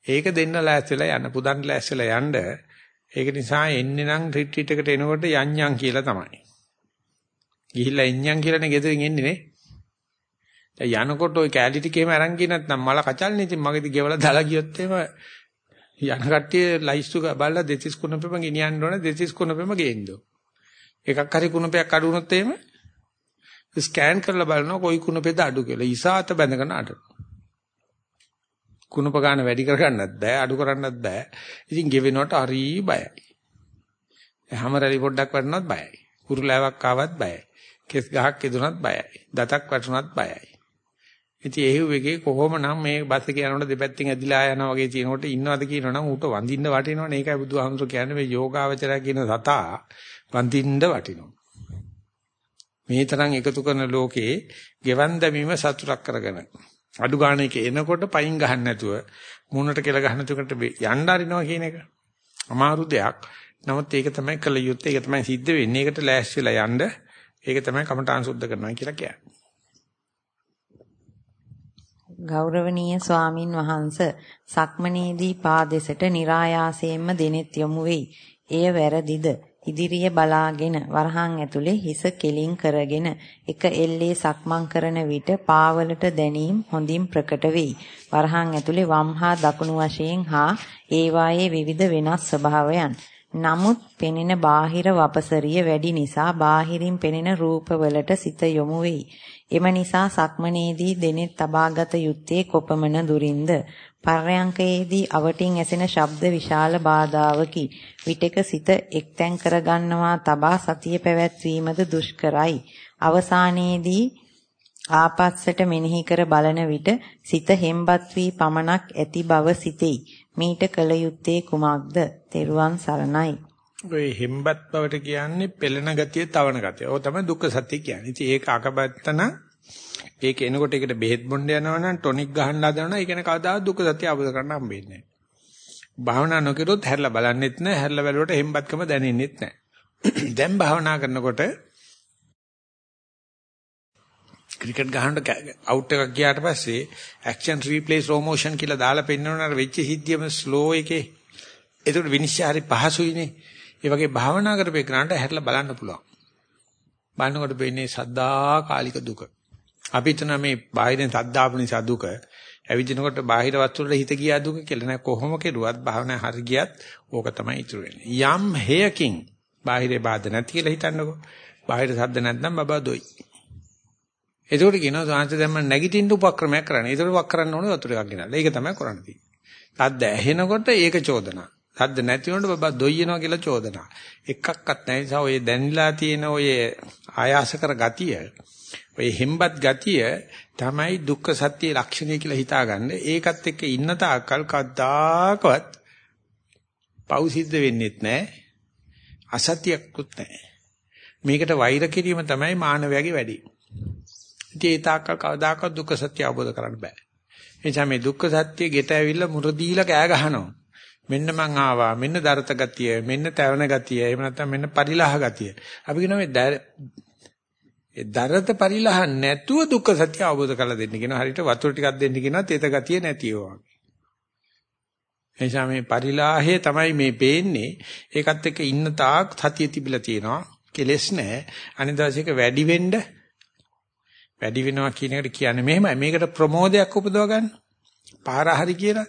ඒක දෙන්න ලෑස්තිලා යන්න පුදන්න ලෑස්තිලා යන්න. ඒක නිසා එන්නේ නම් රිට්‍රීට් එකට එනකොට යන්යන් කියලා තමයි. ගිහිල්ලා එන්යන් කියලානේ ගෙදරින් එන්නේ නේ. දැන් යනකොට ওই කැලී ටිකේම අරන් ගියේ නැත්නම් මල කචල්නේ ඉතින් මගේදී ගෙවලා දාලා ගියොත් එහෙම යන කට්ටිය ලයිස්තු බලලා දෙතිස් කුණපෙම ගෙනියන්න ඕන දෙතිස් කුණපෙම ගේන්නෝ. එකක් හරි කුණපයක් අඩු වුණොත් එහෙම ස්කෑන් කරලා බලනවා කොයි කුණපෙද අඩු කියලා. ඉසాత බැඳගෙන අඩන. කුණප ගන්න වැඩි කරගන්නත් බෑ අඩු කරන්නත් බෑ. ඉතින් ගෙවෙනවට හරි බයයි. හැම රැලි පොඩ්ඩක් වටනවත් බයයි. කුරුලෑවක් ආවත් බයයි. කෙස් ගහක් ඉදුණත් බයයි. දතක් වැටුණත් බයයි. ඉතින් එහෙව් එකේ කොහොමනම් මේ බස් එක යනකොට දෙපැත්තෙන් ඇදිලා යනවා වගේ තියෙනකොට ඉන්නවද කියනවනම් ඌට වඳින්න වටිනවනේ. ඒකයි බුදුහාමුදුරු කියන්නේ මේ යෝගාවචරය කියන සතා වඳින්න වටිනවා. මේ තරම් එකතු කරන ලෝකේ ගෙවන් දැමීම සතුටක් කරගෙන අඩු ගන්න එක එනකොට පයින් ගහන්න නැතුව මූණට කෙල ගහන්න නැතුවට යන්න අරිනවා කියන එක අමාරු දෙයක්. නමුත් ඒක තමයි කළ යුත්තේ. ඒක තමයි සිද්ධ වෙන්නේ. ඒකට ලෑස්ති වෙලා යන්න. ඒක තමයි කමඨාන් සුද්ධ කරනවා කියලා කියන්නේ. ගෞරවනීය ස්වාමින් වහන්ස සක්මනේදී පාදෙසට નિરાයාසයෙන්ම දෙනෙත් යොමු වෙයි. එය වැරදිද? ඉදිරිය බලාගෙන වරහන් ඇතුලේ හිස කෙලින් කරගෙන එක එල්ලේ සක්මන් කරන විට පාවලට දැනීම හොඳින් ප්‍රකට වෙයි. වරහන් ඇතුලේ වම් හා දකුණු වශයෙන් හා ඒවායේ විවිධ වෙනස් ස්වභාවයන්. නමුත් පෙනෙන බාහිර වපසරිය වැඩි නිසා බාහිරින් පෙනෙන රූපවලට සිත යොමු වෙයි. එම නිසා සක්මනේදී දෙනෙත් තබාගත යුත්තේ කොපමණ දුරින්ද? පර්යංකයේදී අවටින් ඇසෙන ශබ්ද විශාල බාධාවකි. විටක සිත එක්තැන් කරගන්නවා තබා සතිය පැවැත්වීමද දුෂ්කරයි. අවසානයේදී ආපස්සට මෙනෙහි කර බලන විට සිත හෙම්බත් වී පමණක් ඇති බව සිතෙයි. මීට කල යුත්තේ කුමක්ද? තෙරුවන් සරණයි. ඔය හෙම්බත් බවට කියන්නේ පෙළෙන ගතිය, තවන ගතිය. ඕක තමයි දුක්ඛ සත්‍ය කියන්නේ. ඉතින් ඒක අකබත්තන ඒක එනකොට ඒකට බෙහෙත් බොන්න යනවා නම් ටොනික් ගහන්න හදනවා නම් ඒ කියන්නේ කවදාවත් දුක්ඛ සත්‍ය අවබෝධ කරගන්න හම්බෙන්නේ නැහැ. භාවනා නොකරොත් හැරලා බලන්නෙත් නැහැ, හැරලා බැලුවට හෙම්බත්කම දැනෙන්නෙත් නැහැ. (clears throat) දැන් භාවනා කරනකොට ක්‍රිකට් ගහන්න අවුට් එකක් ගියාට පස්සේ ඇක්ෂන් රීප්ලේ ස්ලෝ මෝෂන් කියලා දාලා පෙන්නනවා නේද වෙච්ච සිද්ධියම ස්ලෝ එකේ. ඒකට විනිශ්චය හරි පහසුයිනේ. ඒ වගේ භාවනා කරපේ කරාට හැරලා බලන්න පුළුවන්. බලනකොට වෙන්නේ සද්දා කාලික දුක. අපි හිතන මේ බාහිරින් සද්දාපු නිසා දුක, ඇවිදිනකොට බාහිර වස්තු වල හිත ගියා දුක කියලා නෑ කොහොම කෙරුවත් භාවනා හරි ගියත් ඕක තමයි ඉතුරු වෙන්නේ. යම් හේයකින් බාහිරේ බාධා නැති කියලා හිතන්නකෝ. බාහිර සද්ද නැත්නම් බබා දොයි. ඒකට කියනවා සාංශ දැම්ම නැගිටින්න උපක්‍රමයක් කරන්න. ඒකට වක් කරන්න ඕනේ වතුර එකක් ගෙනල්ලා. ඒක තමයි කරන්න තියෙන්නේ. සද්ද ඇහෙනකොට ඒක චෝදනා. සද්ද නැති වුණොත් බබා දොයිනවා කියලා චෝදනා. එකක්වත් නැහැ නිසා ඔය දැන්ලා තියෙන ඔය ආයාස කර ගතිය, ඔය හෙම්බත් ගතිය තමයි දුක්ඛ සත්‍ය ලක්ෂණය කියලා හිතාගන්න. ඒකත් එක්ක ඉන්න තාක්කල් කද්දාකවත් පව් සිද්ධ වෙන්නේත් නැහැ. අසත්‍යයක්වත් නැහැ. මේකට වෛර කිරීම තමයි මානවයාගේ වැඩි. ඉතින් ඒ තාක්කල් කවදාකවත් දුක්ඛ සත්‍ය අවබෝධ කරන්න බෑ. එනිසා මේ දුක්ඛ සත්‍ය ගෙට ඇවිල්ලා මුරදීලා කෑ ගහනවා. මෙන්න මං ආවා මෙන්න දරත ගතිය මෙන්න තැවන ගතිය එහෙම නැත්නම් මෙන්න පරිලහ ගතිය. අපි කියනවා මේ ඒ දරත පරිලහ නැතුව දුක්ඛ සත්‍ය අවබෝධ කරලා දෙන්න කියනවා හරියට වතුර ටිකක් දෙන්න කියනවා තේත ගතිය නැතිව වගේ. එනිසා මේ පරිලාහය තමයි මේ පේන්නේ. ඒකත් එක්ක ඉන්න තාක් සතිය තිබිලා තියෙනවා. කෙලස් නැහැ. අනිදාසික වැඩි වෙන්න වැඩි වෙනවා කියන එකට කියන්නේ මෙහෙමයි. මේකට ප්‍රමෝදයක් උපදව ගන්න පාර හරි කියලා.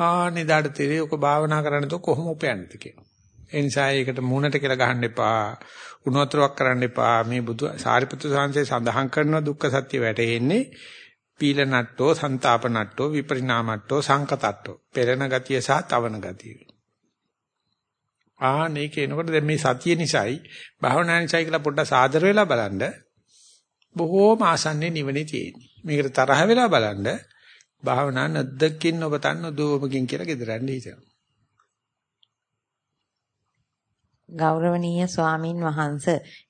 ආනේ දාට තේරෙයි ඔක භාවනා කරන්නද කොහොම උපයන්නද කියලා. ඒ නිසා ඒකට මූණට කියලා ගහන්න එපා. උණුතරයක් කරන්න එපා. මේ බුදු සාරිපුත්‍ර සාංශේ සඳහන් කරන දුක්ඛ සත්‍ය වැටෙන්නේ පීල නට්ටෝ, ਸੰతాප නට්ටෝ, විපරිණාමට්ටෝ, සංකතට්ටෝ. පෙරණ ගතිය සහ තවන ගතිය. ආන ඒක එනකොට දැන් මේ සතිය නිසායි භාවනා නිසායි කියලා පොඩ්ඩක් සාදර වෙලා බලන්න බොහෝම ආසන්නේ නිවනේ තියෙන්නේ. මේකට තරහ වෙලා බලන්න භාවනා නැද්දකින් ඔබ තන්න දෝමකින් කියලා ගෙදරන්න හිතනවා. ගෞරවනීය ස්වාමින් වහන්ස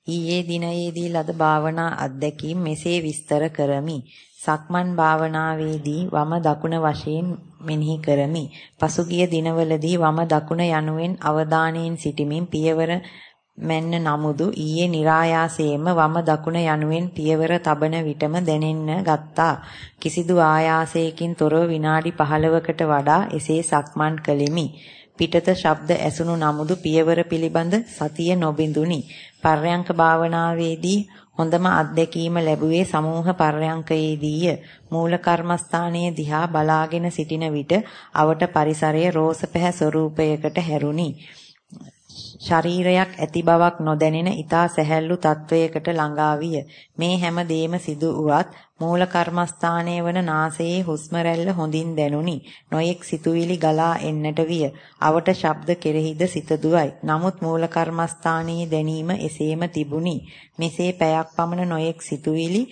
ඊයේ දිනයේදී ලද භාවනා අත්දැකීම් මෙසේ විස්තර කරමි. සක්මන් භාවනාවේදී වම දකුණ වශයෙන් මෙනෙහි කරමි. පසුගිය දිනවලදී වම දකුණ යනුවෙන් අවධානයෙන් සිටමින් පියවර මෙන්න නමුදු ඊයේ નિરાයාසයෙන්ම වම දකුණ යනුවෙන් පියවර තබන විටම දැනෙන්න ගත්තා. කිසිදු ආයාසයකින් තොරව විනාඩි 15කට වඩා එසේ සක්මන් කළෙමි. පිටත ශබ්ද ඇසුණු නමුදු පියවර පිළිබඳ සතිය නොබිඳුනි. පර්යංක භාවනාවේදී හොඳම අත්දැකීම ලැබුවේ සමූහ පර්යංකයේදීය. මූල කර්මස්ථානයේ දිහා බලාගෙන සිටින විට අවට පරිසරය රෝස පැහැ ස්වරූපයකට හැරුණි. ශරීරයක් ඇති බවක් නොදැනෙන ඊතා සැහැල්ලු තත්වයකට ළඟා විය. මේ හැම දෙයක්ම සිදු වුවත් මූල කර්මස්ථානයේ වන නාසයේ හුස්ම රැල්ල හොඳින් දැනුනි. නොයෙක් සිතුවිලි ගලා එන්නට විය. අවට ශබ්ද කෙරෙහිද සිත දුවයි. නමුත් මූල කර්මස්ථානයේ දැනීම එසේම තිබුණි. මෙසේ පැයක් පමණ නොයෙක් සිතුවිලි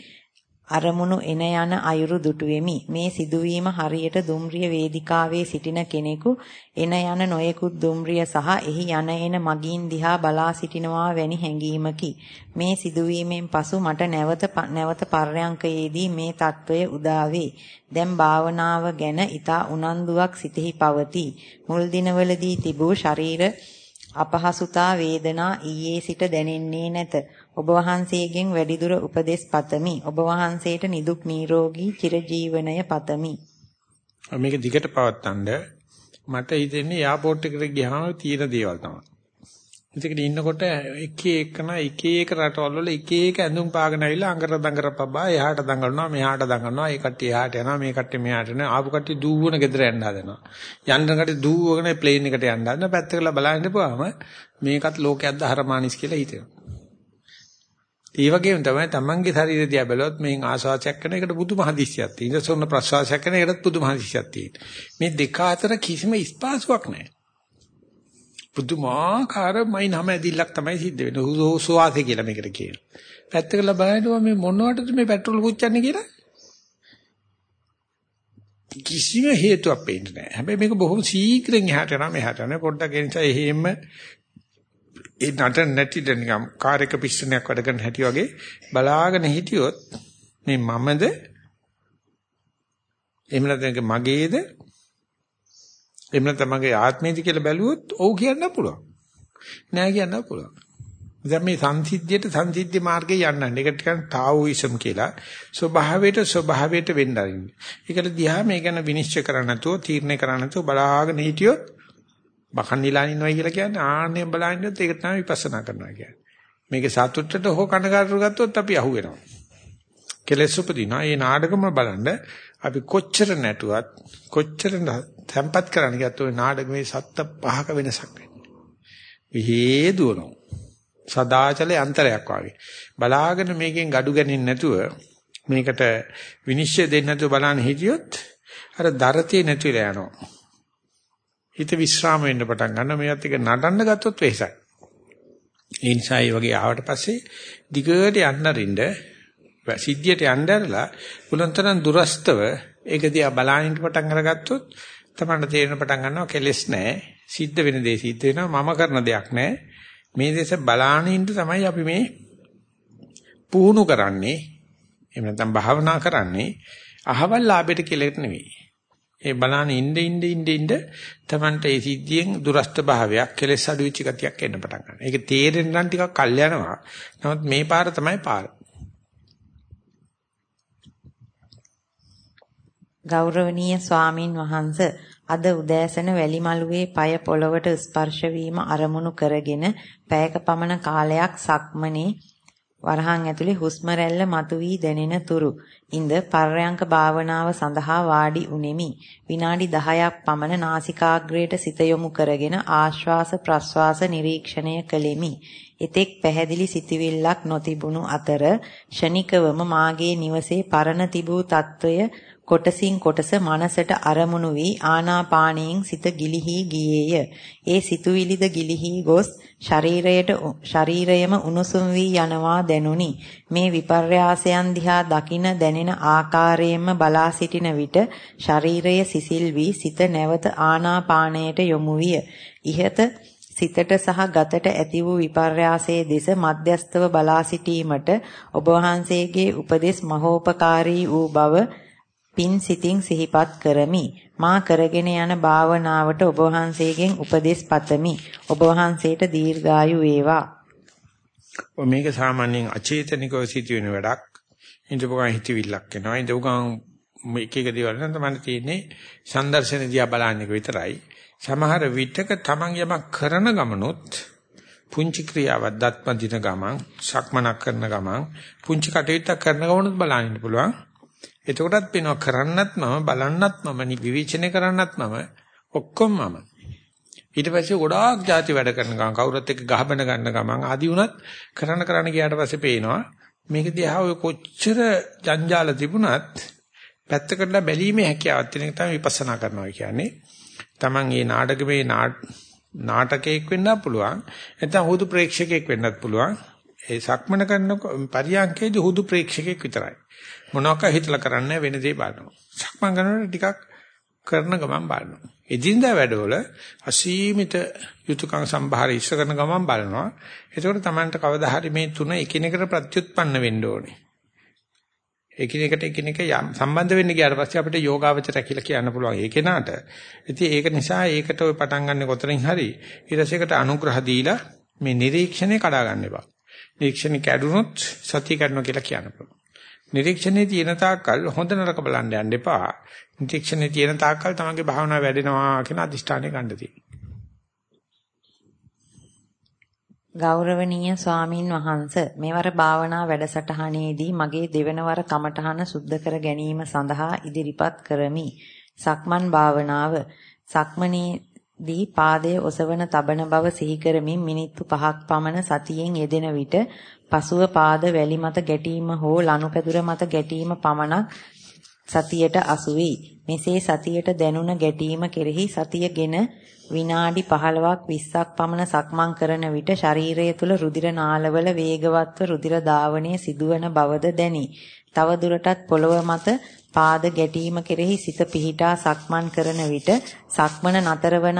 අරමුණු එන යන අයුරු දුටුවෙමි. මේ සිදුවීම හරියට දුම්රිය වේදිකාවේ සිටින කෙනෙකු එන යන නොයෙකුත් දුම්රිය සහ එහි යන එන මගීන් දිහා බලා සිටිනවා වැනි හැඟීමකි. මේ සිදුවීමෙන් පසු මට නැවත නැවත පර්යංකයේදී මේ తত্ত্বය උදාවේ. දැන් භාවනාව ගැන ඊට උනන්දුවක් සිතෙහි පවතී. මුල් දිනවලදී තිබූ ශරීර අපහසුතා වේදනා ඊයේ සිට දැනෙන්නේ නැත. ඔබ වහන්සේගෙන් වැඩිදුර උපදෙස් පතමි. ඔබ වහන්සේට නිදුක් නිරෝගී චිරජීවනය පතමි. මේක දිගට පවත්තන්න මට හිතෙන්නේ එයාපෝට් එකට ගියාම තියෙන දේවල් තමයි. ඉතින් ඉන්නකොට එක එකන එක එක රටවල් වල එක එක ඇඳුම් පාගෙන ආවිල්ලා අඟර දඟර පබා එහාට දඟලනවා මෙහාට දඟලනවා ඒ කට්ටිය එහාට යනවා මේ කට්ටිය මෙහාට යනවා ආපු කට්ටිය දූවන ගෙදර යන්න හදනවා යන්න කට්ටිය දූවගෙන ප්ලේන් එකට යන්න හදනවා පැත්තකලා බලන්න ඉඳපුවාම මේකත් ලෝකයක්ද හරමානිස් කියලා හිතෙනවා ඒ වගේම තමයි තමන්ගේ ශරීරය දිහා බැලුවොත් මේන් ආශාසයක් කරන එකට පුදුම හදිස්සියක් තියෙනවා. ඉඳසොන්න ප්‍රසවාසයක් කරන එකටත් පුදුම හදිස්සියක් තියෙනවා. මේ දෙක අතර කිසිම ස්පාසුවක් නැහැ. පුදුමාකාර මයින් හැම ඇදිල්ලක් තමයි සිද්ධ වෙන්නේ. සුවාසය කියලා මේකට කියනවා. පැත්තකලා බලනවා මේ මොනවටද මේ පෙට්‍රල් පුච්චන්නේ කියලා? කිසිම හේතුවක් පේන්නේ නැහැ. හැබැයි මේක බොහොම ශීඝ්‍රයෙන් එහාට යනවා මෙහාට යනවා. පොඩ්ඩක් ඒ නිසා එහෙම ඒ නට නැති නිකම් කාර් එක පිස්ටනයක් වැඩ කරන හැටි වගේ බලාගෙන හිටියොත් මේ මමද එහෙම නැත්නම් මගේද එහෙම නැත්නම් මගේ ආත්මයද කියලා බැලුවොත් ඔව් කියන්න පුළුවන් නෑ කියන්න පුළුවන් දැන් මේ සංසිද්ධියට සංසිද්ධි මාර්ගේ යන්නන්නේ ඒකට කියන තාවුයිසම් කියලා ස්වභාවයට ස්වභාවයට වෙන්න ආරින්නේ ඒකට දිහා මේ ගැන විනිශ්චය කරන්න නැතුව තීරණය කරන්න නැතුව බලාගෙන හිටියොත් බකන් නිලා ඉන්නවා කියලා කියන්නේ ආන්නේ බලහින්නත් ඒක තමයි විපස්සනා කරනවා කියන්නේ. මේකේ සතුටට හෝ කනගාටු ගත්තොත් අපි අහු වෙනවා. කෙලෙස් උපදිනවා. මේ නාටකම බලන්න අපි කොච්චර නැටුවත් කොච්චර තැම්පත් කරන්න ගත්තොත් ওই නාටකමේ සත්ත පහක වෙනසක් වෙන්නේ. විහෙදුවනවා. සදාචලේ අන්තරයක් වගේ. බලාගෙන මේකෙන් gadu ගන්නේ නැතුව මේකට විනිශ්චය දෙන්න නැතුව බලන්න හිටියොත් අර දරතිය නැතිලා යනවා. හිත විස්්‍රාම වෙන්න පටන් ගන්නවා. මේවත් එක නටන්න ගත්තොත් වෙහසයි. ඒ නිසා මේ වගේ ආවට පස්සේ දිගට යන්න රින්ද සිද්ධියට යන්න ඇරලා බුලන්තරන් දුරස්තව ඒක දිහා බලනින් පටන් අරගත්තොත් තමයි තේරෙන පටන් ගන්නවා කෙලස් නැහැ. සිද්ධ වෙන දේ සිද්ධ වෙනවා මම කරන දෙයක් නැහැ. මේ දේශ බලානින්න තමයි අපි මේ පුහුණු කරන්නේ. එහෙම නැත්නම් භාවනා කරන්නේ අහවල් ලාභයට කියලා නෙවෙයි. ඒ බලන ඉන්න ඉන්න ඉන්න ඉන්න තමන්ට ඒ සිද්ධියෙන් දුරස්ත භාවයක් කෙලෙස් අඩු වෙච්ච ගතියක් එන්න පටන් ගන්නවා. ඒක තේරෙන්න නම් ටිකක් කල් යනවා. නමුත් මේ පාර තමයි පාර. ගෞරවනීය ස්වාමින් වහන්ස අද උදෑසන වැලිමලුවේ পায় පොළවට ස්පර්ශ වීම අරමුණු කරගෙන පැයක පමණ කාලයක් සක්මනේ වරහන් ඇතුලේ හුස්ම රැල්ල මතුවී දැනෙන තුරු. ඉඳ පර්යංක භාවනාව සඳහා වාඩි උනේමි විනාඩි 10ක් පමණ නාසිකාග්‍රයට සිත යොමු කරගෙන ආශ්වාස ප්‍රශ්වාස නිරීක්ෂණය කළෙමි. එතෙක් පැහැදිලි සිතිවිල්ලක් නොතිබුණු අතර ෂණිකවම මාගේ නිවසේ පරණ තිබූ తত্ত্বය කොටසින් කොටස මනසට අරමුණු වී ආනාපානයෙන් සිත ගිලිහි ගියේය. ඒ සිතුවිලිද ගිලිහි ගොස් ශරීරයට ශරීරයම උණුසුම් වී යනවා දැනුනි. මේ විපර්යාසයන් දිහා දකින දැනෙන ආකාරයෙන්ම බලා සිටින විට ශරීරය සිසිල් වී සිත නැවත ආනාපානයට යොමු විය. ඉහත සිතට සහ ගතට ඇති වූ විපර්යාසයේ දෙස මධ්‍යස්තව බලා සිටීමට ඔබ වහන්සේගේ උපදෙස් මහෝපකාරී වූ බව පින් සිතින් සිහිපත් කරමි. මා කරගෙන යන භාවනාවට ඔබ වහන්සේගෙන් උපදෙස් පතමි. ඔබ වහන්සේට දීර්ඝායු වේවා. මේක සාමාන්‍යයෙන් අචේතනිකව සිදුවෙන වැඩක්. ඉඳපුවා හිතවිල්ලක් එනවා. ඉඳපුවා එක එක දේවල් නම් තමයි තියෙන්නේ සංදර්ශන දිහා බලන්න එක විතරයි. සමහර විටක තමන් යමක් කරන ගමනොත් පුංචි ක්‍රියාවක් දත්පදින ගමන්, සක්මනක් කරන ගමන්, පුංචි කටයුත්තක් කරන ගමනොත් බලන්න පුළුවන්. එතකොටත් පේනවා කරන්නත් මම බලන්නත් මම විවේචනය කරන්නත් මම ඔක්කොම මම. ඊට පස්සේ ගොඩාක් ಜಾති වැඩ කරන ගමන් කවුරුත් එක්ක ගහබන ගන්න ගමන් ආදි වුණත් කරන්න කරන්න ගියාට පස්සේ පේනවා මේක දිහා ඔය කොච්චර ජංජාල තිබුණත් පැත්තකට බැලීමේ හැකියාවක් තියෙන එක තමයි විපස්සනා කරනවා කියන්නේ. Taman මේ නාටකමේ නාටකයක් වෙන්නත් පුළුවන්. නැත්නම් හුදු ප්‍රේක්ෂකයෙක් වෙන්නත් පුළුවන්. ඒ සක්මන කරන පරියන්කේදී හුදු ප්‍රේක්ෂකයෙක් විතරයි. මොනවාක හිතලා කරන්නේ වෙන දේ බලනවා. සක්මන් කරනකොට ටිකක් කරන ගමන් බලනවා. එදින්දා වැඩවල අසීමිත යුතුයකම් සම්භාරය ඉස්ස කරන ගමන් බලනවා. ඒකෝට Tamanට කවදා හරි මේ තුන එකිනෙකට ප්‍රත්‍යুৎපන්න වෙන්න ඕනේ. එකිනෙකට එකිනෙක සම්බන්ධ වෙන්න ගියාට පස්සේ අපිට යෝගාවචර කියලා කියන්න පුළුවන් ඒ කෙනාට. ඉතින් ඒක නිසා ඒකට ඔය පටන් ගන්න කොතනින් හරි ඊටසේකට අනුග්‍රහ දීලා මේ නිරීක්ෂණය කඩා ගන්න එපා. නිරීක්ෂණය කැඩුනොත් සතිය කැඩනවා කියලා කියන්න පුළුවන්. නිරීක්ෂණයේ තියෙන තාක්කල් හොඳ නරක බලන්න යන්න එපා. නිරීක්ෂණයේ තියෙන තාක්කල් තමන්ගේ භාවනාව වැඩෙනවා කියන අදිෂ්ඨානය ගන්න තියෙනවා. ගෞරවනීය ස්වාමින් වහන්ස මෙවර භාවනා වැඩසටහනේදී මගේ දෙවනවර කමඨහන සුද්ධ කර ගැනීම සඳහා ඉදිරිපත් කරමි. සක්මන් භාවනාව සක්මනේදී පාදයේ ඔසවන තබන බව සිහි කරමින් මිනිත්තු 5ක් පමණ සතියෙන් යෙදෙන විට පසුව පාද වැලි මත ගැටීම හෝ ලනුපැදුර මත ගැටීම පමණක් සතියට අසු වේ. මෙසේ සතියට දැනුණ ගැටීම කෙරෙහි සතියගෙන විනාඩි 15ක් 20ක් පමණ සක්මන් කරන විට ශරීරය තුල රුධිර නාලවල වේගවත්ව රුධිර ධාවනය සිදුවන බවද දැනි. තව දුරටත් පොළව මත පාද ගැටීම කෙරෙහි සිත පිහිටා සක්මන් කරන විට සක්මන නතරවන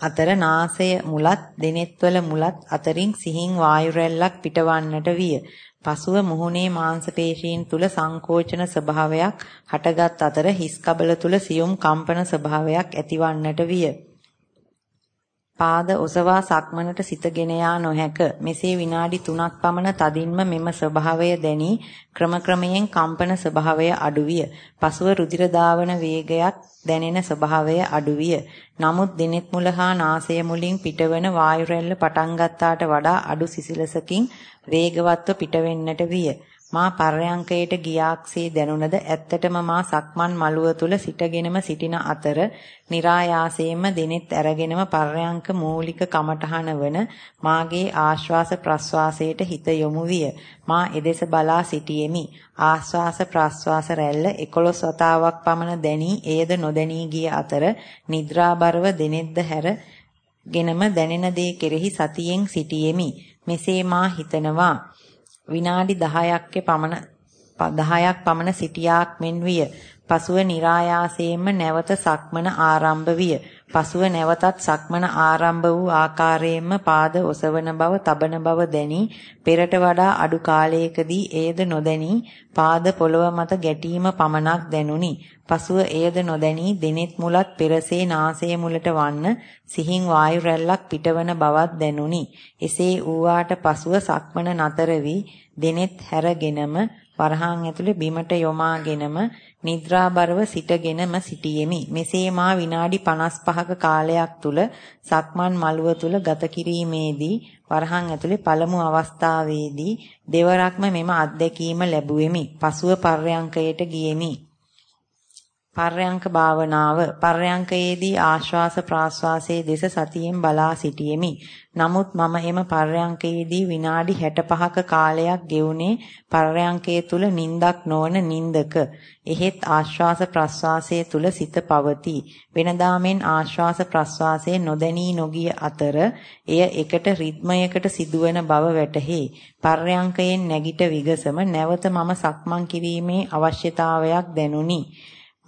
අතර නාසය මුලත් දෙනෙත්වල මුලත් අතරින් සිහින් වායු රැල්ලක් පිටවන්නට විය. පසුව මුහුණේ මාංශ පේශීන් තුල සංකෝචන ස්වභාවයක් හටගත් අතර හිස් කබල තුල සියුම් කම්පන ස්වභාවයක් ඇතිවන්නට විය. පාද ඔසවා සක්මනට සිතගෙන යා නොහැක. මෙසේ විනාඩි 3ක් පමණ තදින්ම මෙම ස්වභාවය දැනි ක්‍රමක්‍රමයෙන් කම්පන ස්වභාවය අඩුවිය. පසුව රුධිර ධාවන වේගයක් දැනෙන ස්වභාවය අඩුවිය. නමුත් දිනෙත් මුල හා නාසය මුලින් පිටවන වායු රැල්ල පටන් ගත්තාට වඩා අඩු සිසිලසකින් වේගවත්ව පිටවෙන්නට විය. මා පර්යංකයට ගියාක්සේ දැනුණද ඇත්තටම මා සක්මන් මළුව තුල සිටගෙනම සිටින අතර નિરાයාසයෙන්ම දිනෙත් ඇරගෙනම පර්යංක මූලික කමඨහන වන මාගේ ආශ්වාස ප්‍රශ්වාසයට හිත යොමු විය. මා එදෙස බලා සිටියෙමි. ආශ්වාස ප්‍රශ්වාස රැල්ල 11 වතාවක් පමණ දැනි එයද නොදැනී ගිය අතර නිද්‍රාබරව දිනෙත්ද හැර ගෙනම දැනෙන දේ කෙරෙහි සතියෙන් සිටියෙමි. මෙසේ මා හිතනවා විනාඩි 10ක් පමණ 10ක් පමණ සිටියාක් මෙන් විය. පසුව નિરાයාසයෙන්ම නැවත සක්මන ආරම්භ විය. පසුව නැවතත් සක්මන ආරම්භ වූ ආකාරයෙන්ම පාද ඔසවන බව, තබන බව දැනි, පෙරට වඩා අඩු කාලයකදී එයද නොදැනි, පාද පොළව මත ගැටීම පමණක් දැනුනි. පසුව එයද නොදැනි, දෙනෙත් මුලත් පෙරසේ නාසය මුලට වන්න සිහින් වායු රැල්ලක් පිටවන බවක් දැනුනි. එසේ ඌවාට පසුව සක්මන නතර වී දෙනෙත් හැරගෙනම වරහන් ඇතුලේ බිමට යොමාගෙනම නිද්‍රාබරව සිටගෙනම සිටියෙමි. මෙසේ මා විනාඩි 55ක කාලයක් තුල සක්මන් මළුව තුල ගත කිරීමේදී වරහන් ඇතුලේ පළමු අවස්ථාවේදී දෙවරක්ම මෙම අත්දැකීම ලැබුවෙමි. පසුව පර්යංකයට ගියෙමි. පර්යංක භාවනාව පර්යංකයේදී ආශ්වාස ප්‍රාශ්වාසයේ දෙස සතියෙන් බලා සිටියෙමි. නමුත් මම එම පර්යංකයේදී විනාඩි 65ක කාලයක් ගෙවුනේ පර්යංකයේ තුල නිින්දක් නොවන නිින්දක. එහෙත් ආශ්වාස ප්‍රාශ්වාසයේ තුල සිත පවතී. වෙනදාමෙන් ආශ්වාස ප්‍රාශ්වාසයේ නොදැනී නොගිය අතර එය එකට රිද්මයකට සිදුවන බව වැටහි. පර්යංකයෙන් නැගිට විගසම නැවත මම සක්මන් කිරීමේ අවශ්‍යතාවයක් දැනුනි.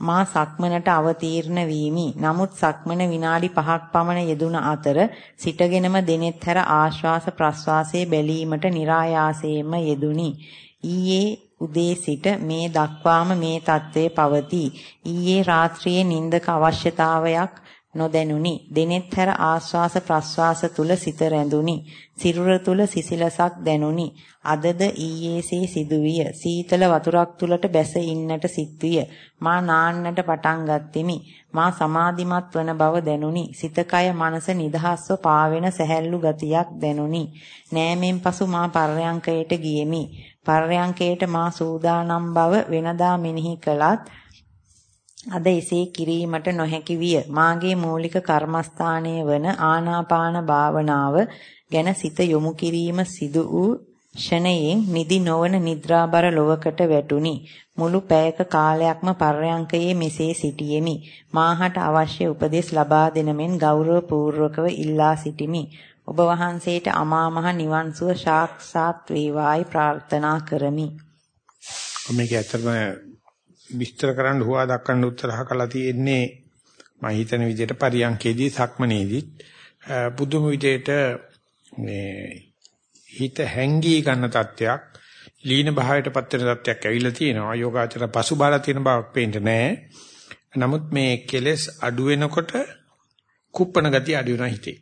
මා සක්මනට අවතීර්ණ වීමි. නමුත් සක්මන විනාඩි 5ක් පමණ යෙදුන අතර සිටගෙනම දෙනෙත් හැර ආශ්වාස ප්‍රශ්වාසයේ බැලීමට નિરાයාසයෙන්ම යෙදුනි. ඊයේ උදේ සිට මේ දක්වාම මේ தત્ත්වය පවතී. ඊයේ රාත්‍රියේ නිින්දක අවශ්‍යතාවයක් නොදැනුනි. දෙනෙත් හැර ආශ්වාස ප්‍රශ්වාස තුල සිත රැඳුනි. සිරුර තුල සිසිලසක් දැනුනි. අදද ඊයේසේ සිදුවිය. සීතල වතුරක් තුලට බැස ඉන්නට සිත්විය. මා නාන්නට පටන් ගත්ෙමි. මා සමාධිමත් වන බව දැනුනි. සිත කය මනස නිදහස්ව පාවෙන සැහැල්ලු ගතියක් දැනුනි. නෑමෙන් පසු මා පර්යංකයට ගියෙමි. පර්යංකයට මා සූදානම් බව වෙනදා මෙනෙහි කළත් අද එසේ කිරීමට නොහැකි විය. මාගේ මූලික කර්මස්ථානයේ වන ආනාපාන භාවනාව ගැන සිත යොමු කිරීම සිදු වූ ෂණයෙන් නිදි නොවන නිද්‍රාබර ලොවකට වැටුනි. මුළු පැයක කාලයක්ම පර්යංකයේ මෙසේ සිටියෙමි. මාහට අවශ්‍ය උපදෙස් ලබා දෙන මෙන් ගෞරවපූර්වකව ඉල්ලා සිටිමි. ඔබ වහන්සේට අමා මහ නිවන් සුව සාක්ෂාත් වේවායි ප්‍රාර්ථනා කරමි. මේක ඇත්තටම විස්තර කරන්න හුවා දක්වන්න උත්සාහ කළා තියෙන්නේ මම හිතන විදිහට පරියන්කේදී සක්මනේදී. බුදුම විදිහට මේ හිත හැංගී ගන්න තත්ත්වයක් ලීන භාවයට පත් වෙන තත්ත්වයක් ඇවිල්ලා තියෙනවා. යෝගාචර පසුබාලා තියෙන බවක් පේන්නේ නැහැ නමුත් මේ කෙලෙස් අඩු වෙනකොට කුප්පන ගතිය අඩු වෙනවා හිතේ.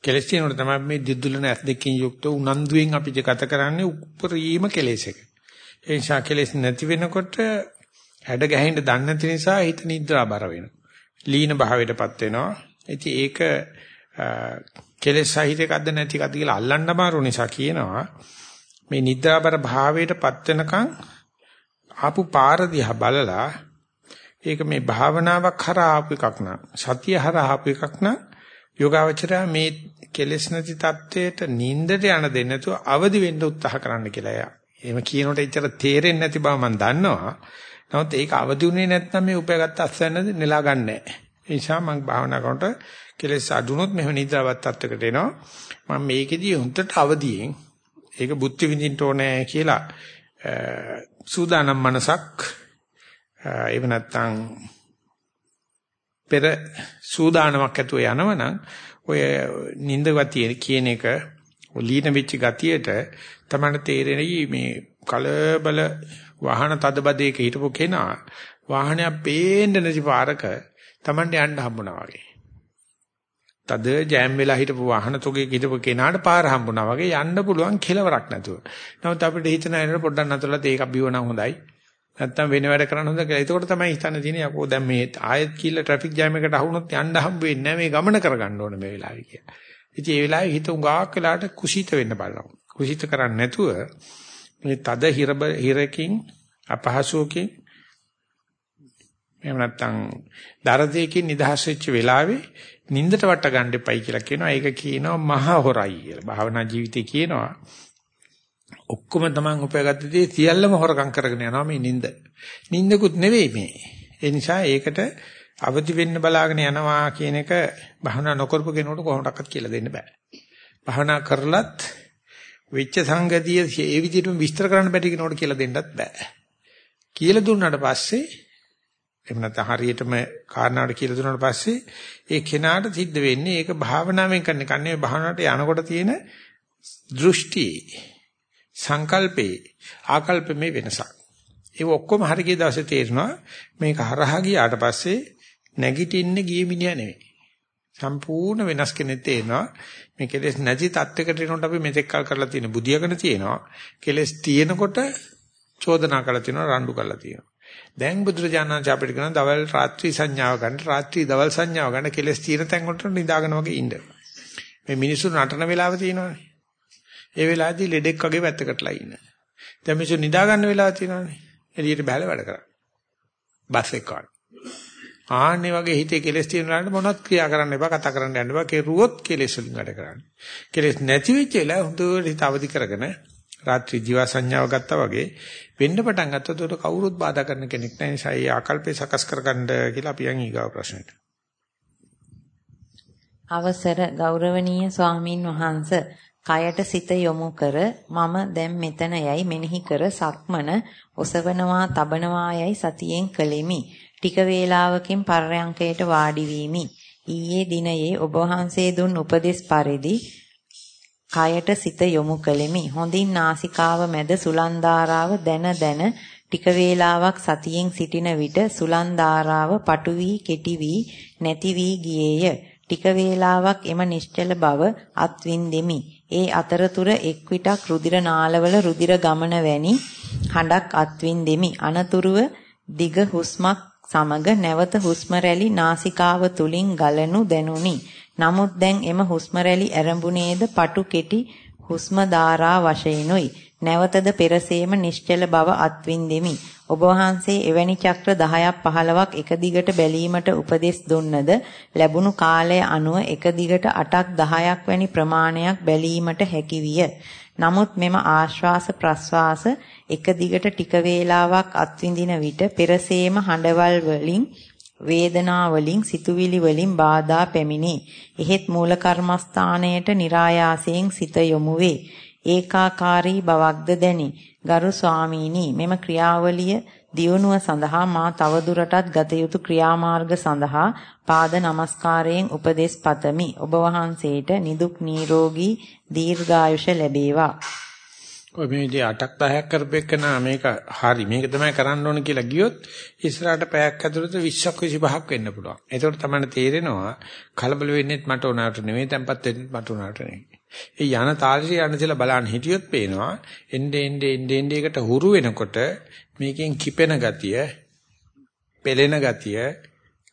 කෙලෙස් තියෙනකොට තමයි මේ දිද්දුලන ඇස් දෙකකින් යුක්ත උනන්දුවෙන් අපි ගත කරන්නේ උප්පරීම කෙලෙස් එක. ඒ නිසා කෙලෙස් නැති වෙනකොට හැඩ ගැහෙන්න දන්නේ නැති නිසා හිත නිද්‍රාබර වෙනවා. ලීන භාවයටපත් වෙනවා. ඉතින් ඒක කෙලෙස් සහිත එකක්ද නැති එකක්ද කියලා අල්ලන්න අමාරු නිසා කියනවා මේ නිද්‍රාබර භාවයටපත් වෙනකන් ආපු පාර දිහා බලලා ඒක මේ භාවනාවක් හරහා ආපු එකක් නා සතිය හරහා ආපු එකක් නා යෝගාවචරය මේ කෙලෙස් නැති தത്വයට නින්දට යන දෙන්නේ නැතුව අවදි වෙන්න උත්සාහ කරන්න කියලා එයා. එහෙම කියනකොට එච්චර තේරෙන්නේ නැති බව මම දන්නවා. නමුත් ඒක අවදි උනේ නැත්නම් මේ උපයාගත්ත අස්වැන්න නෙලා ගන්නෑ. ඒ නිසා මම භාවනා කරනකොට කෙලෙස් අඩුනොත් මෙහෙම නිද්‍රාවත් තත්වයකට එනවා. මම මේකෙදී හුන්නට අවදියෙන් ඒක බුද්ධ විඳින්න ඕනේ කියලා සූදානම් මනසක් එහෙම නැත්නම් පෙර සූදානමක් ඇතුව යනවනම් ඔය නිින්ද ගතිය කියන එක ලීන වෙච්ච ගතියට තමයි තේරෙන්නේ මේ කලබල වාහන තදබදයක හිටපු කෙනා වාහනයක් පේන්න නැති පාරක Tamande යන්න හම්බුණා වගේ. තද ජෑම් වෙලා හිටපු වාහන තොගයක හිටපු කෙනාට පාර හම්බුණා වගේ යන්න පුළුවන් කෙලවරක් නැතුව. නමුත් අපිට හිතන ඇරෙන්න පොඩ්ඩක් නතරලා ඒක බිවනම් හොඳයි. නැත්තම් වෙන වැඩ කරන්න හොඳ කියලා. ඒකෝට තමයි හිතන්න තියෙන්නේ යකෝ දැන් මේ ආයෙත් කියලා ට්‍රැෆික් ජෑම් එකට අහුනොත් යන්න හම්බ වෙන්නේ නැහැ මේ ගමන කරගන්න ඕනේ මේ වෙලාවේ කියලා. ඉතින් ඒ වෙලාවේ හිත උඟාක් වෙලාට කුසීත වෙන්න බලනවා. කුසීත කරන්නේ නැතුව මේ තද හිරකින් අපහසුවකින් එහෙම නැත්නම් දරදේකින් නිදහස් වෙච්ච වෙලාවේ නින්දට වට ගන්න එපයි කියලා කියනවා. ඒක කියනවා මහ හොරයි කියලා. භාවනා ජීවිතේ කියනවා. ඔක්කොම Taman උපයාගත්ත දේ සියල්ලම හොරකම් කරගෙන යනවා මේ නින්ද. නින්දකුත් නෙවෙයි මේ. ඒ නිසා ඒකට අවදි වෙන්න බලාගෙන යනවා කියන එක භාවනා නොකරපු කෙනෙකුට කොහොමඩක්වත් කියලා දෙන්න බෑ. භාවනා කරලත් වෙච්ච සංගතිය ඒ විදිහටම විස්තර කරන්න බැරි කෙනෙකුට කියලා දෙන්නත් බෑ. කියලා දුන්නාට පස්සේ එහෙම නැත්නම් හරියටම කාරණාවට කියලා දුන්නාට පස්සේ ඒ කෙනාට සිද්ධ වෙන්නේ ඒක භාවනාවෙන් කරන එක නෙවෙයි භාවනාවට යනකොට තියෙන දෘෂ්ටි සංකල්පේ ආකල්පමේ වෙනසක්. ඒ ඔක්කොම හරිය දවසේ තේරෙනවා මේක හරහා ගියාට පස්සේ නැගිටින්නේ ගිය මිනිහා නෙවෙයි. සම්පූර්ණ වෙනස් කෙනෙක් තේනවා. මේ කෙලෙස් නැති තත්යකට එනකොට අපි මෙතෙක් කල් කරලා තියෙන බුදියාගෙන තියෙනවා. කෙලෙස් තියෙනකොට චෝදනා කරලා තියෙනවා රණ්ඩු කරලා තියෙනවා. දැන් බුදුරජාණන් අපිට කියන දවල් රාත්‍රී සංඥාව ගන්න රාත්‍රී දවල් සංඥාව ගන්න කෙලස් තියෙන තැන් වලට නිදාගෙන වගේ ඉන්න. මේ මිනිස්සු නටන වෙලාව තියෙනවානේ. ඒ වෙලාවේදී ලෙඩෙක් වගේ පැත්තකටලා ඉන්න. දැන් මිනිස්සු නිදා ගන්න වෙලාව තියෙනවානේ. එළියට බහලා වැඩ කරා බස් එක ආන්නේ වගේ හිතේ කෙලස් තියෙන මොනවත් ක්‍රියා කරන්න එපා කතා කරන්න යන්න එපා කෙරුවොත් කෙලස් වලින් වැඩ කරන්න. කෙලස් නැති වෙච්ච වෙලාව හොඳට හිත අවදි කරගෙන රාත්‍රී ජීව සංඥාව ගත්තා වගේ වෙන්න පටන් ගත්තොත් උඩ කවුරුත් බාධා කරන කෙනෙක් නැහැ. නිසා ඒ ආකල්පේ සකස් කරගන්න කියලා අපි යන් ඊගාව ප්‍රශ්නෙට. අවසර ගෞරවනීය ස්වාමින් වහන්සේ කයට සිත යොමු කර මම දැන් මෙතන යයි මෙනෙහි කර සක්මන ඔසවනවා තබනවා යයි සතියෙන් කළෙමි. ටික වේලාවකින් පර්යංකයට වාඩි වීමි. ඊයේ දිනයේ ඔබ වහන්සේ දුන් උපදෙස් පරිදි කයට සිත යොමු කළෙමි. හොඳින් නාසිකාව මැද සුලන්දාරාව දැන දැන ටික වේලාවක් සතියෙන් සිටින විට සුලන්දාරාව පටු වී කෙටි වී නැති වී ගියේය. ටික වේලාවක් එම නිශ්චල බව අත්විඳෙමි. ඒ අතරතුර එක් විටක් රුධිර නාලවල රුධිර ගමන වැනි හඬක් අත්විඳෙමි. අනතුරුව දිග හුස්මක් සමග නැවත හුස්ම රැලි නාසිකාව තුලින් ගලනු දැනුනි. නමුත් දැන් එම හුස්ම රැලි ඇරඹුණේද පටු කෙටි හුස්ම ධාරා වශයෙන්ුයි. නැවතද පෙරසේම නිශ්චල බව අත්විඳෙමි. ඔබ වහන්සේ එවැනි චක්‍ර 10ක් 15ක් එක දිගට බැලීමට උපදෙස් දුන්නද ලැබුණු කාලය අනුව එක දිගට 8ක් 10ක් වැනි ප්‍රමාණයක් බැලීමට හැකි විය. නමුත් මෙම ආශ්වාස ප්‍රශ්වාස එක දිගට ටික වේලාවක් අත්විඳින විට පෙරසේම හඬවල් වලින් වේදනා වලින් සිතුවිලි වලින් බාධා පැමිණේ. එහෙත් මූල කර්මස්ථානයට નિરાයාසයෙන් සිත යොමු වේ. ඒකාකාරී බවක්ද දැනේ. ගරු ස්වාමීනි මෙම ක්‍රියාවලිය දියුණුව සඳහා මා තවදුරටත් ගත යුතු ක්‍රියාමාර්ග සඳහා පාද නමස්කාරයෙන් උපදෙස් පතමි. ඔබ වහන්සේට නිදුක් නිරෝගී දීර්ඝායුෂ ලැබේවා. ඔය මේ ඉතින් 8ක් 10ක් කරපෙන්න මේක හරි මේක තමයි කරන්න ඕන කියලා ගියොත් ඉස්සරහට පැයක් ඇතුළත 20ක් 25ක් වෙන්න පුළුවන්. ඒකට තමයි තේරෙනවා කලබල වෙන්නේත් මට උනාට නෙමෙයි, තැම්පත් වෙන්නේත් මට උනාට නෙමෙයි. ඒ යන තාලේ යන තියලා බලන්න හිටියොත් පේනවා එnde ende ende ende එකට හුරු වෙනකොට මේකෙන් කිපෙන ගතිය, පෙලෙන ගතිය,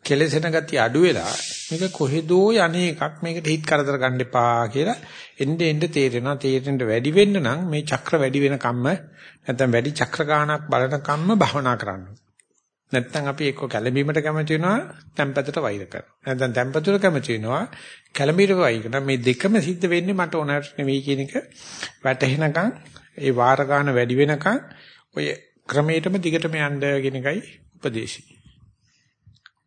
කෙලසෙන ගතිය අඩු වෙලා මේක කොහෙදෝ යන්නේ එකක් මේකට හිත කරදර ගන්න එපා කියලා එnde ende තේරෙනවා තේරෙන්න වැඩි වෙන්න නම් මේ චක්‍ර වැඩි වෙන කම්ම නැත්නම් වැඩි චක්‍ර ගානක් බලන කම්ම භවනා කරන්න. නැත්නම් අපි එක්ක කැළඹීමට කැමති වෙනවා තැම්පතට වෛර කරනවා. නැත්නම් තැම්පතට කැමති වෙනවා කැළඹීමට වෛර කරනවා. මේ දෙකම සිද්ධ වෙන්නේ මට ඕනෑමට නෙවෙයි කියන එක වැටහෙනකන් ඒ වාර ගන්න වැඩි වෙනකන් ඔය ක්‍රමයටම දිගටම යන්න කියන එකයි උපදේශي.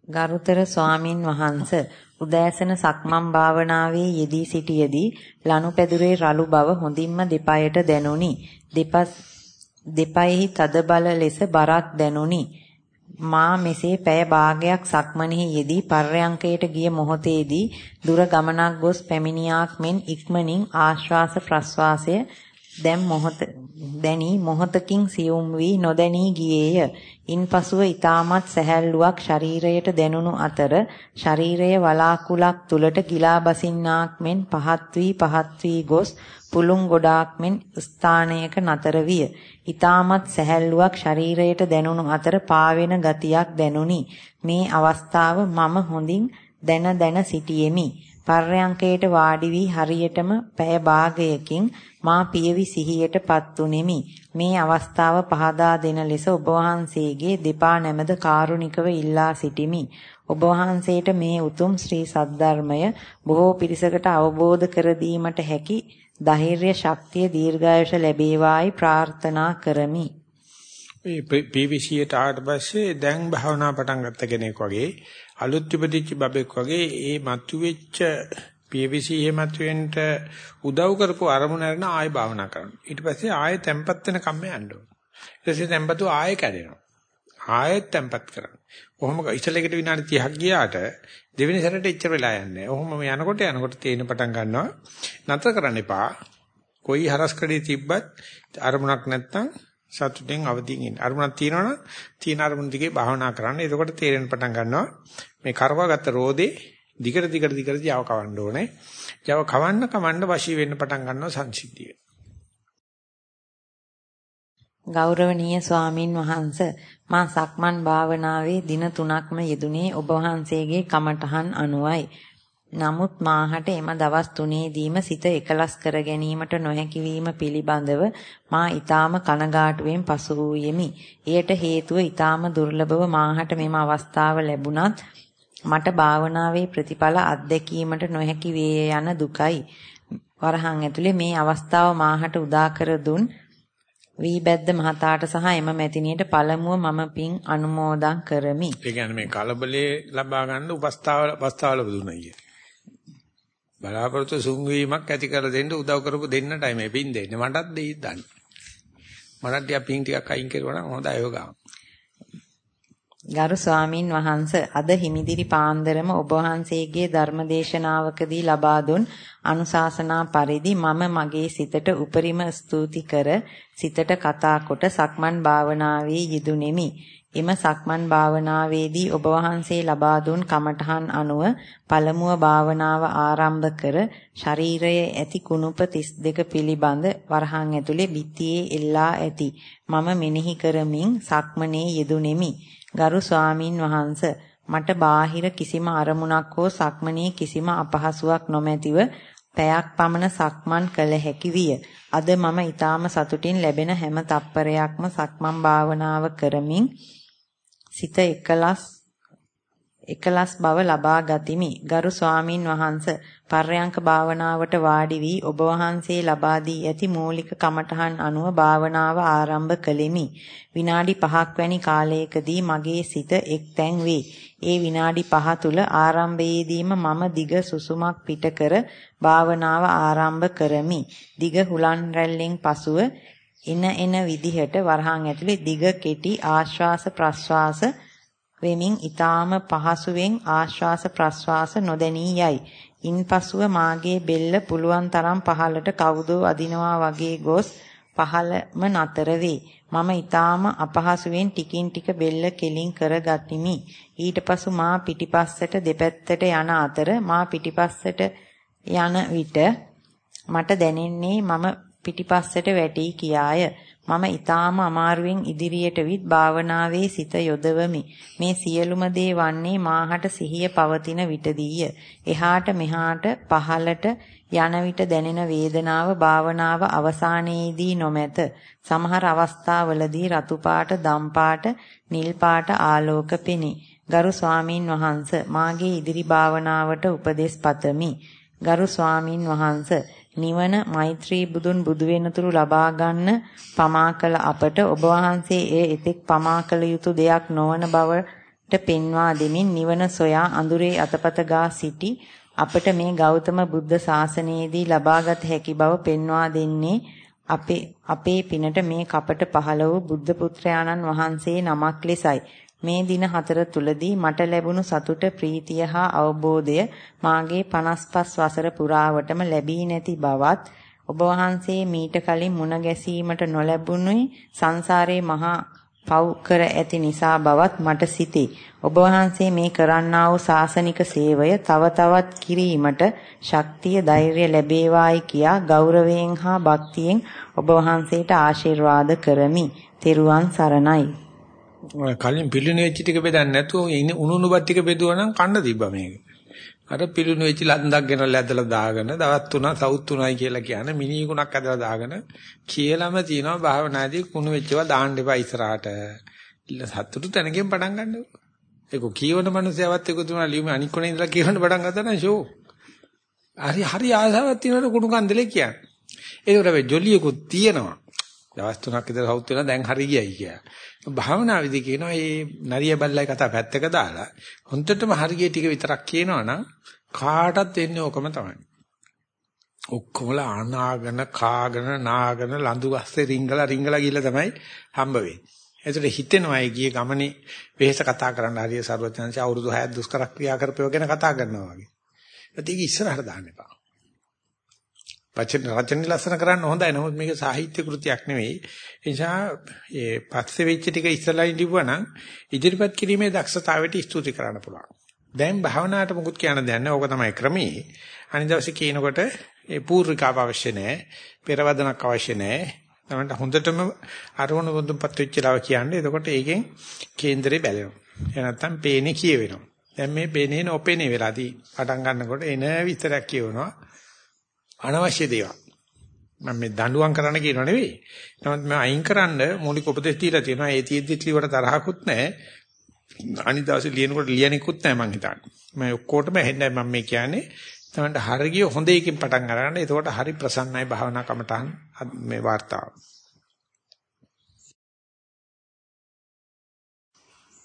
ගරුතර ස්වාමින් වහන්ස උදෑසන සක්මන් භාවනාවේ යෙදී සිටියේදී ලනුපැදුරේ රළු බව හොඳින්ම දෙපයට දැනුනි. දෙපස් දෙපයෙහි තද බල ලෙස බරක් දැනුනි. මා මෙසේ පැය භාගයක් සක්මනෙහි යෙදී පර්යංකයට ගිය මොහොතේදී දුර ගමනක් ගොස් පැමිණියාක් මෙන් ඉක්මනින් ආශ්වාස ප්‍රශ්වාසය දැන් මොහොත දැනි මොහොතකින් සියුම් වී නොදැනී ගියේය. ඉන්පසුව ඊටමත් සැහැල්ලුවක් ශරීරයට දැනුණු අතර ශරීරය වලාකුලක් තුලට ගිලා බසින්නාක් මෙන් පහත් වී පහත් වී ගොස් පුළුන් ගොඩාක් මෙන් ස්ථානයක නතර විය. ඊටමත් සැහැල්ලුවක් ශරීරයට දැනුණු අතර පාවෙන ගතියක් දැනුනි. මේ අවස්ථාව මම හොඳින් දැන දැන සිටියෙමි. පර්යංකයට වාඩි වී හරියටම පැය භාගයකින් මා පියවි සිහියටපත් උනේමි. මේ අවස්ථාව පහදා දෙන ලෙස ඔබ වහන්සේගේ දෙපා නැමද කාරුණිකව ඉල්ලා සිටිමි. ඔබ වහන්සේට මේ උතුම් ශ්‍රී සද්ධර්මය බොහෝ පිරිසකට අවබෝධ කර දීමට හැකි ධෛර්ය ශක්තිය දීර්ඝායුෂ ලැබේවායි ප්‍රාර්ථනා කරමි. මේ PVC-ට ආවට පස්සේ දැන් භාවනා පටන් ගත්ත කෙනෙක් වගේ අලුත් ඉපදිච්ච බබෙක් වගේ ඒ මතුවෙච්ච PVC එහෙමත්වෙන්න උදව් කරපු අරමුණ අරන ආයෙ භාවනා කරනවා. ඊට පස්සේ ආයෙ තැම්පත් වෙන කම්ම යන්න ඕන. ඊට පස්සේ තැම්පතු ආයෙ කැඩෙනවා. ආයෙත් තැම්පත් කරනවා. කොහොම ඉස්සලෙකට විනාඩි 30ක් ගියාට දෙවෙනි සැරේට එච්චර වෙලා යන්නේ නැහැ. ඔහොම යනකොට යනකොට තේින පටන් ගන්නවා. නතර කරන්න එපා. කොයි හරස්කඩේ තිබ්බත් අරමුණක් නැත්තම් සතුටෙන් අවදිින් ඉන්න. අරමුණක් තියෙනවනම් තියෙන අරමුණ දිගේ භාවනා කරන්න. එතකොට තේරෙන්න පටන් ගන්නවා මේ කරවාගත්ත රෝදේ දිගට දිගට දිගට Java කවන්න ඕනේ. Java කවන්න කවන්න වශී වෙන්න පටන් ගන්නවා සංසිද්ධිය. ගෞරවනීය ස්වාමින් වහන්ස මා සක්මන් භාවනාවේ දින 3ක්ම යෙදුනේ ඔබ වහන්සේගේ කමඨහන් අනුවයි. නමුත් මාහට එම දවස් තුනේදීම සිත එකලස් කර ගැනීමට නොහැකි වීම පිළිබඳව මා ඊටාම කනගාටුවෙන් පසු වූයෙමි. එයට හේතුව ඊටාම දුර්ලභව මාහට මෙම අවස්ථාව ලැබුණත් මට භාවනාවේ ප්‍රතිඵල අත්දැකීමට නොහැකි වේ යන දුකයි. වරහන් ඇතුලේ මේ අවස්ථාව මාහට උදා කර දුන් වී බැද්ද මහතාට සහ එම මැතිණියට පළමුව මම පින් අනුමෝදන් කරමි. ඒ කියන්නේ මේ කලබලේ ලබා ගන්න උපස්ථාව අවස්ථාව ලැබුණා කිය. බලාපොරොත්තු සුන්වීමක් ඇති කර දෙන්න උදව් කරපු දෙන්නටයි මේ පින් දෙන්නේ. මටත් දෙයි දන්න. මටත් ටිකක් පින් ටිකක් අයින් කරුවා නම් හොඳයි ඔය ගාම. ගරු ස්වාමින් වහන්ස අද හිමිදිරි පාන්දරම ඔබ වහන්සේගේ ධර්මදේශනාවකදී ලබා දුන් අනුශාසනා පරිදි මම මගේ සිතට උපරිම ස්තුති කර සිතට කතා කොට සක්මන් භාවනාවේ යෙදුණෙමි. එම සක්මන් භාවනාවේදී ඔබ වහන්සේ ලබා දුන් කමඨහන් අනුව පළමුව භාවනාව ආරම්භ කර ශරීරයේ ඇති කුණුප 32 පිළිබඳ වරහන් ඇතුලේ බිත්තියේ එල්ලා ඇති මම මෙනෙහි කරමින් සක්මනේ යෙදුණෙමි. ගරු ස්වාමින් වහන්ස මට බාහිර කිසිම අරමුණක් හෝ සක්මනේ කිසිම අපහසුාවක් නොමැතිව පැයක් පමණ සක්මන් කළ හැකි විය. අද මම ඊටාම සතුටින් ලැබෙන හැම තප්පරයක්ම සක්මන් භාවනාව කරමින් සිත එකලස් එකලස් බව ලබා ගතිමි. ගරු ස්වාමින් වහන්ස පර්යංක භාවනාවට වාඩි වී ඔබ වහන්සේ ලබා දී ඇති මූලික කමඨහන් අනුව භාවනාව ආරම්භ කළෙමි. විනාඩි 5ක් වැනි කාලයකදී මගේ සිත එක්තැන් වේ. ඒ විනාඩි 5 තුල ආරම්භයේදීම මම දිග සුසුමක් පිට කර භාවනාව ආරම්භ කරමි. දිග හුලන් රැල්ලෙන් පසුව එන එන විදිහට වරහන් ඇතුලේ දිග කෙටි ආශ්වාස ප්‍රශ්වාස වෙමින් ඊටාම පහසුවෙන් ආශ්වාස ප්‍රශ්වාස නොදැනී යයි. ඉන්පසුව මාගේ බෙල්ල පුළුවන් තරම් පහළට කවුදෝ අදිනවා වගේ ගොස් පහළම නතර වේ. මම ඊටාම අපහසුවෙන් ටිකින් ටික බෙල්ල කෙලින් කරගතිමි. ඊට පසු මා පිටිපස්සට දෙපැත්තට යන අතර මා පිටිපස්සට යන විට මට දැනෙන්නේ මම පිටිපස්සට වැටී කියාය. මම ඊටාම අමාරුවෙන් ඉදිරියට විත් භාවනාවේ සිත යොදවමි. මේ සියලුම දේ වන්නේ මාහට සිහිය පවතින විටදීය. එහාට මෙහාට පහළට යන විට දැනෙන වේදනාව භාවනාව අවසානයේදී නොමැත. සමහර අවස්ථාවලදී රතු පාට, දම් පාට, නිල් පාට ආලෝක පෙනේ. ගරු ස්වාමින් වහන්ස මාගේ ඉදිරි භාවනාවට උපදෙස් පතමි. ගරු ස්වාමින් වහන්ස නිවන මෛත්‍රී බුදුන් බුදු වෙනතුරු ලබා ගන්න පමා කළ අපට ඔබ වහන්සේ එය එතෙක් පමා කළ යුතු දෙයක් නොවන බවට පෙන්වා දෙමින් නිවන සොයා අඳුරේ අතපත ගා සිටි අපට මේ ගෞතම බුද්ධ ශාසනයේදී ලබාගත හැකි බව පෙන්වා දෙන්නේ අපේ අපේ පිනට මේ කපට පහළ වූ බුද්ධ පුත්‍රයාණන් වහන්සේ නමක් ලෙසයි. මේ දින හතර තුලදී මට ලැබුණු සතුට ප්‍රීතිය හා අවබෝධය මාගේ 55 වසර පුරාවටම ලැබී නැති බවත් ඔබ වහන්සේ මීට කලින් මුණ ගැසීමට නොලැබුණේ සංසාරේ මහා පව් කර ඇති නිසා බවත් මට සිතේ. ඔබ වහන්සේ මේ කරන්නා වූ සාසනික සේවය තව තවත් කිරීමට ශක්තිය ධෛර්යය ලැබේවායි කියා ගෞරවයෙන් හා භක්තියෙන් ඔබ වහන්සේට ආශිර්වාද කරමි. තෙරුවන් සරණයි. කලින් පිළිණු වෙච්ච ටික බෙදන්නේ නැතුව ඉන්නේ උණුණුබත් ටික බෙදුවා නම් කන්න තිබ්බා මේක. අර පිළිණු වෙච්ච ලන්දක් ගෙනල්ලා ඇදලා දාගෙන දවස් තුනක් සවුත් තුනයි කියලා කියන මිනි කුණක් ඇදලා දාගෙන කියලාම තියෙනවා භාවනාදී කුණු වෙච්චවා දාන්න එපා ඉස්සරහට. සතුටු තැනකින් පටන් ගන්න ඕක. ඒක කියවන මනුස්සයවත් එක තුනක් ලියුම අනික් කොනේ ඉඳලා කියවන්න පටන් ගත්තා නම් ෂෝ. හරි හරි ආසාවක් තියෙනකොට කුණු කන්දලේ කියන්නේ. ඒකට වෙ ජොලියකුත් තියෙනවා. දවස් තුනක් විතර සවුත් වෙලා දැන් හරි ගියයි කියලා. භාවනා විදි කියනවා මේ නරිය බල්ලයි කතා පැත්තක දාලා හොන්දටම හරිය ටික විතරක් කියනවා නම් කාටත් එන්නේ ඕකම තමයි. ඔක්කොමලා අනාගෙන කාගෙන නාගෙන ලඳු ගස්සේ රිංගලා රිංගලා ගිහලා තමයි හම්බ වෙන්නේ. ඒතර හිතෙනවා ඒ ගියේ ගමනේ වෙහෙස කතා කරන්න හරිය සර්වඥාන්සේ අවුරුදු 6ක් දුෂ්කර ක්‍රියා කරපේව ගැන කතා කරනවා වගේ. ඒක ඉස්සරහට දාන්න එපා. වචන රචන ලස්සන කරන්න හොඳයි. නමුත් මේක සාහිත්‍ය කෘතියක් නෙවෙයි. ඒ නිසා ඒ පස්සේ වෙච්ච ටික ඉස්සලා ඉඳිවුවා ඉදිරිපත් කිරීමේ දක්ෂතාවයට ස්තුති කරන්න පුළුවන්. දැන් භාවනාවට මුකුත් කියන්න දෙයක් නැහැ. ඕක තමයි ක්‍රමී. අනිත් දවසේ කියනකොට ඒ පූර්විකාව අවශ්‍ය නැහැ. පෙරවදනක් අවශ්‍ය නැහැ. තමයි හොඳටම අරමුණ මුදුන්පත් වෙච්ච ලාව කියන්නේ. එතකොට ඒකෙන් කේන්දරේ බැලෙනවා. එහෙ නැත්නම් පේන්නේ කියවෙනවා. දැන් මේ පේනේ නොපෙනේ වෙලාදී පටන් ගන්නකොට එන විස්තරයක් කියවනවා අනවශ්‍ය දේවල්. මම මේ දඬුවම් කරන්න කියනව නෙවෙයි. නමුත් මම අයින් කරන්න මූලික උපදෙස් දීලා තියෙනවා. ඒ තියෙද්දිත් ලිවට තරහකුත් නැහැ. අනිදාසේ ලියනකොට ලියන්නේකුත් නැහැ මං හිතන්නේ. මම ඔක්කොටම හෙන්නයි මම මේ කියන්නේ. තමන්ට හරිය හොඳ එකකින් පටන් ගන්න. එතකොට හරි ප්‍රසන්නයි භාවනා කමටහන් මේ වார்த்தාව.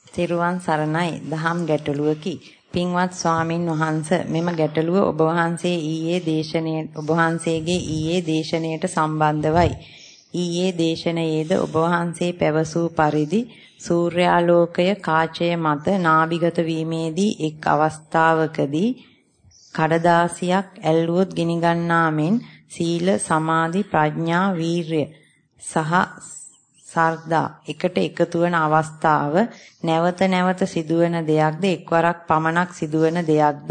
තෙරුවන් සරණයි දහම් ගැටලුවකි පින්වත් ස්වාමින් වහන්ස මෙම ගැටලුව ඔබ වහන්සේ ඊයේ දේශනයේ ඔබ වහන්සේගේ ඊයේ දේශනයට සම්බන්ධවයි. ඊයේ දේශනයේද ඔබ වහන්සේ පැවසූ පරිදි සූර්යාලෝකය කාචය මත නාභිගත වීමේදී එක් අවස්ථාවකදී කඩදාසියක් ඇල්ලුවොත් ගිනිගන්නා මෙන් සීල සමාධි ප්‍රඥා වීරය සහ සර්දා. එකට එකතු වන අවස්ථාව නැවත නැවත සිදුවන දෙයක්ද එක්වරක් පමණක් සිදුවන දෙයක්ද?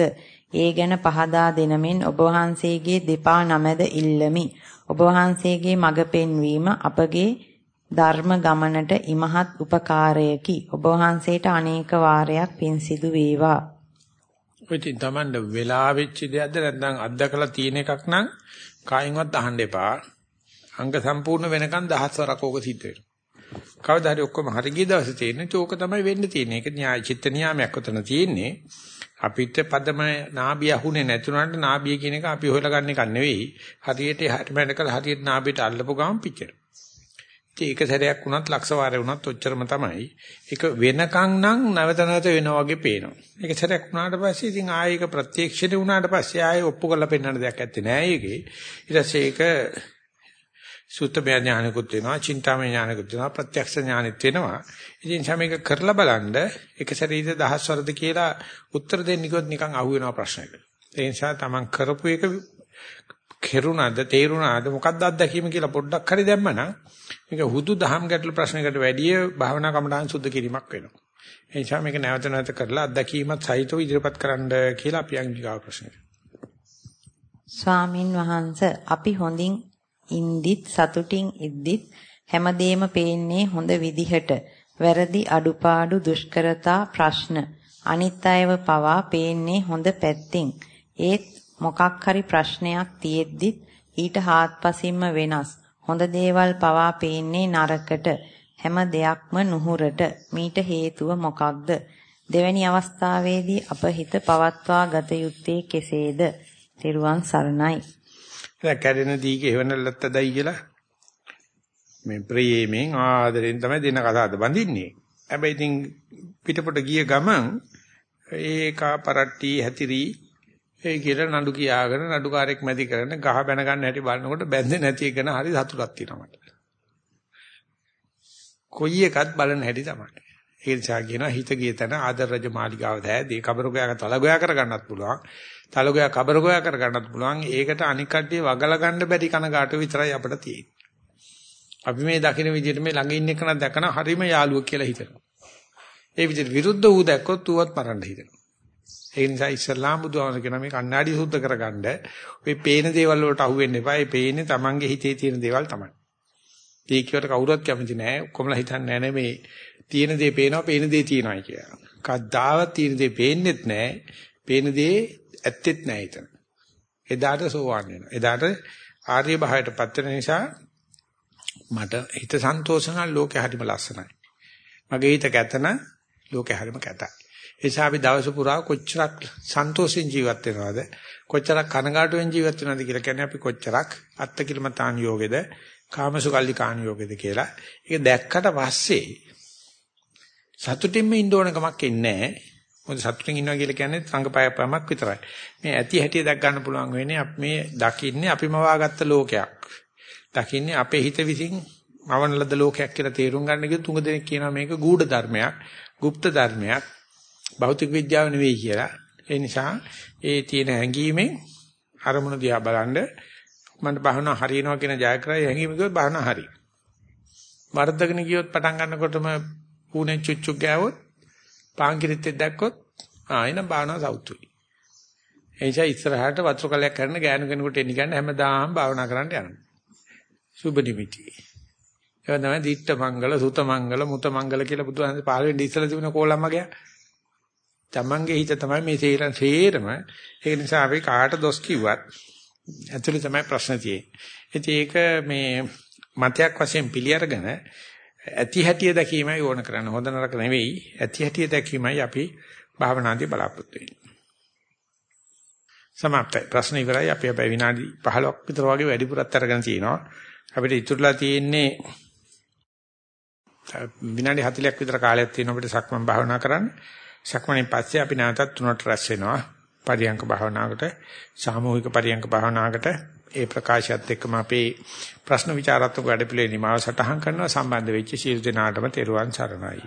ඒ ගැන පහදා දෙනමින් ඔබ වහන්සේගේ දෙපා නමද ඉල්ලමි. ඔබ වහන්සේගේ මඟ පෙන්වීම අපගේ ධර්ම ගමනට ඉමහත් උපකාරයකි. ඔබ වහන්සේට අනේක වාරයක් පින් සිදු වේවා. ඉතින් Tamanda වෙලා වෙච්ච දෙයක්ද නැත්නම් අත්දකලා තියෙන එකක් නම් කායින්වත් අහන්න එපා. අංග සම්පූර්ණ වෙනකන් දහස්වරක් ඕක සිද්ධ වෙනවා. කවදා හරි ඔක්කොම හරි ගිය දවසේ තියෙන්නේ ඒක තමයි වෙන්න තියෙන්නේ. ඒක න්‍යාය චිත්ත නියාමයක් උතන තියෙන්නේ. අපිට පදම නාභිය අහුනේ නැතුණාට නාභිය කියන එක අපි හොයලා ගන්න එක නෙවෙයි. හරියට හැට මැඩකල හරියට නාභියට අල්ලපු ගමන් පිච්චෙන. ඉතින් ඒක සැරයක් වුණත් ලක්ෂ වාරයක් වුණත් ඔච්චරම තමයි. ඒක වෙනකන් නම් නැවත නැවත වෙනවා වගේ පේනවා. ඒක සැරයක් වුණාට පස්සේ ඉතින් ආයෙ ඒක ප්‍රත්‍යක්ෂණය වුණාට පස්සේ ආයෙ ඔප්පු කරලා පෙන්වන්න දෙයක් ඇත්තේ නෑ ඒකේ. ඊට පස්සේ ඒක සුත්තමය ඥානකුත් වෙනවා, චින්තාමය ඥානකුත් වෙනවා, ප්‍රත්‍යක්ෂ ඥානෙත් වෙනවා. ඉතින් සමේක කරලා බලන්න එක සැරේද දහස් වරද කියලා උත්තර දෙන්න කිව්වොත් නිකන් අහුවෙනවා ප්‍රශ්නෙට. ඒ නිසා Taman කරපු එක කෙරුණාද තේරුණාද මොකක්ද අත්දැකීම කියලා පොඩ්ඩක් හරි දැම්මනම් මේක හුදු දහම් ගැටළු ප්‍රශ්නයකට වැඩිය භාවනා කමඩාන් සුද්ධ කිරීමක් වෙනවා. ඒ නිසා මේක නැවත නැවත කරලා අත්දැකීමත් සහිතව ඉදිරිපත් කරන්න කියලා අපි අංගිකාව ප්‍රශ්නය. ස්වාමින් වහන්සේ අපි හොඳින් ඉන්දිත් සතුටින් ඉද්දිත් හැමදේම පේන්නේ හොඳ විදිහට. වැරදි අඩුපාඩු දුෂ්කරතා ප්‍රශ්න අනිත් අයව පවා පේන්නේ හොඳ පැත්තෙන්. ඒත් මොකක් හරි ප්‍රශ්නයක් තියෙද්දිත් ඊට හාත්පසින්ම වෙනස්. හොඳ දේවල් පවා පේන්නේ නරකට. හැම දෙයක්ම නුහුරට. මීට හේතුව මොකක්ද? දෙවැනි අවස්ථාවේදී අප හිත පවත්වා ගත යුත්තේ කෙසේද? තෙරුවන් සරණයි. දැන් කැඩෙන දීගේ හේවනලත්ත දයි කියලා මේ ප්‍රේමෙන් ආදරෙන් තමයි දෙන කතාවද බඳින්නේ. හැබැයි ඉතින් පිටපොට ගිය ගමන් ඒකා පරට්ටි හැතිරි ඒ කියලා නඩු කියාගෙන නඩුකාරයෙක් මැදි කරන ගහ බැන ගන්න හැටි බලනකොට බැඳේ නැති එක ගැන හරි සතුටක් තියෙනවා මට. කොයි එකත් බලන හැටි තමයි. ඒ නිසා කියනවා හිත ගිය තැන ආදර රජ මාලිගාව දැදී කබරගෝයා තලගෝයා කරගන්නත් පුළුවන්. තලගෝයා කබරගෝයා කරගන්නත් පුළුවන්. ඒකට අනික් කට්ටිය වගලා ගන්න බැරි කනගාටු විතරයි අපිට තියෙන්නේ. අපි මේ දකින විදිහට මේ ළඟ ඉන්න එකන දැකන හරිම යාළුවෙක් කියලා හිතනවා. ඒ විදිහට විරුද්ධ වූ දැක්කොත් ඌවත් මරන්න හිතෙනවා. ඒ නිසා ඉස්ලාම් බුදුහාමර කියන මේ කණ්ණාඩි සුද්ධ කරගන්න ඔය පේන දේවල් වලට අහු වෙන්න එපා. ඒ පේන්නේ Tamange හිතේ තියෙන දේවල් තමයි. ඒකියට කවුරුත් කැමති නෑ. කොමලා හිතන්නේ නෑ මේ තියෙන දේ පේනවා, පේන දේ තියෙනවායි කියලා. කද්දාවත් තියෙන දේ පේන්නෙත් නෑ. පේන දේ ඇත්තෙත් නෑ හිතන. එදාට සෝවාන් වෙනවා. එදාට ආර්ය භාවයටපත් වෙන නිසා මට හිත සන්තෝෂන ලෝකෙ හරිම ලස්සනයි. මගේ හිත කැතන ලෝකෙ හරිම කැතයි. එසා අපි දවස පුරා කොච්චරක් සන්තෝෂෙන් ජීවත් වෙනවද කොච්චරක් කනගාටුවෙන් ජීවත් වෙනවද කියලා කියන්නේ අපි කොච්චරක් අත්තිකිලමතාන් යෝගෙද කාමසුකල්ලි කාණ යෝගෙද කියලා. ඒක දැක්කට පස්සේ සතුටින්ම ඉන්න ඕන කමක් ඉන්නේ නැහැ. මොකද සතුටින් ඉන්නවා කියලා කියන්නේ සංගපය ප්‍රමක් විතරයි. මේ ඇති හැටි දැක් ගන්න පුළුවන් වෙන්නේ අපි මේ දකින්නේ අපිම වාගත්ත ලෝකයක්. දකින්නේ අපේ හිත විසින් මවන ලද ලෝකයක් කියලා තේරුම් ගන්න කිව්ව තුඟ දෙනෙක් කියනවා මේක ගූඪ ධර්මයක්, গুপ্ত ධර්මයක්, භෞතික විද්‍යාව නෙවෙයි කියලා. ඒ නිසා ඒ තියෙන හැඟීමෙන් අරමුණ දිහා බලනද මන්ට බහනා හරියනවා කියන ජයග්‍රහය හැඟීම කිව්වොත් බහනා හරි. වර්ධකන කියොත් පටන් ගන්නකොටම ඌනේ චුච්චුක් ගෑවොත් පාංකිරිත්තේ දැක්කොත් ආයෙන බාහනා සෞතුයි. එනිසා ඉස්සරහට වතුර කලයක් කරන ගෑනු කෙනෙකුට එන්න ගන්න හැමදාම භාවනා කරන්න යනවා. සුබ නිමිති. ඒක තමයි දිට්ඨ මංගල, සුත මංගල, මුත මංගල කියලා බුදුහාමේ පහළ වෙන්නේ ඉස්සලා තිබුණ කෝලම්මගේ. තමන්ගේ හිත තමයි මේ තේරෙන තේරම ඒක නිසා අපි කාට දොස් කිව්වත් ඇතුලේ තමයි ප්‍රශ්න තියෙන්නේ. ඒක මේ මතයක් වශයෙන් පිළි අරගෙන ඇති හැටිය දැකීමයි ඕන කරන්නේ. හොඳ නරක නෙවෙයි. ඇති හැටිය දැකීමයි අපි භාවනාදී බලාපොරොත්තු වෙන්නේ. සමාප්තයි. ප්‍රශ්න ඉවරයි. අපි අපේ විනාඩි 15ක් විතර වගේ වැඩිපුරත් අරගෙන තිනවා. අපිට ඉතුරුලා තියෙන්නේ විනාඩි 40ක් විතර කාලයක් තියෙනවා අපිට සක්මන් භාවනා කරන්න. සක්මණෙන් පස්සේ අපි නැවතත් තුනට රැස් වෙනවා. පරියංක භාවනාවකට, සාමූහික පරියංක භාවනාවකට ඒ ප්‍රකාශයත් එක්කම අපේ ප්‍රශ්න විචාරාත්මක වැඩපිළිවෙල නිමාව සටහන් කරනවා සම්බන්ධ වෙච්ච සියලු දෙනාටම තෙරුවන් සරණයි.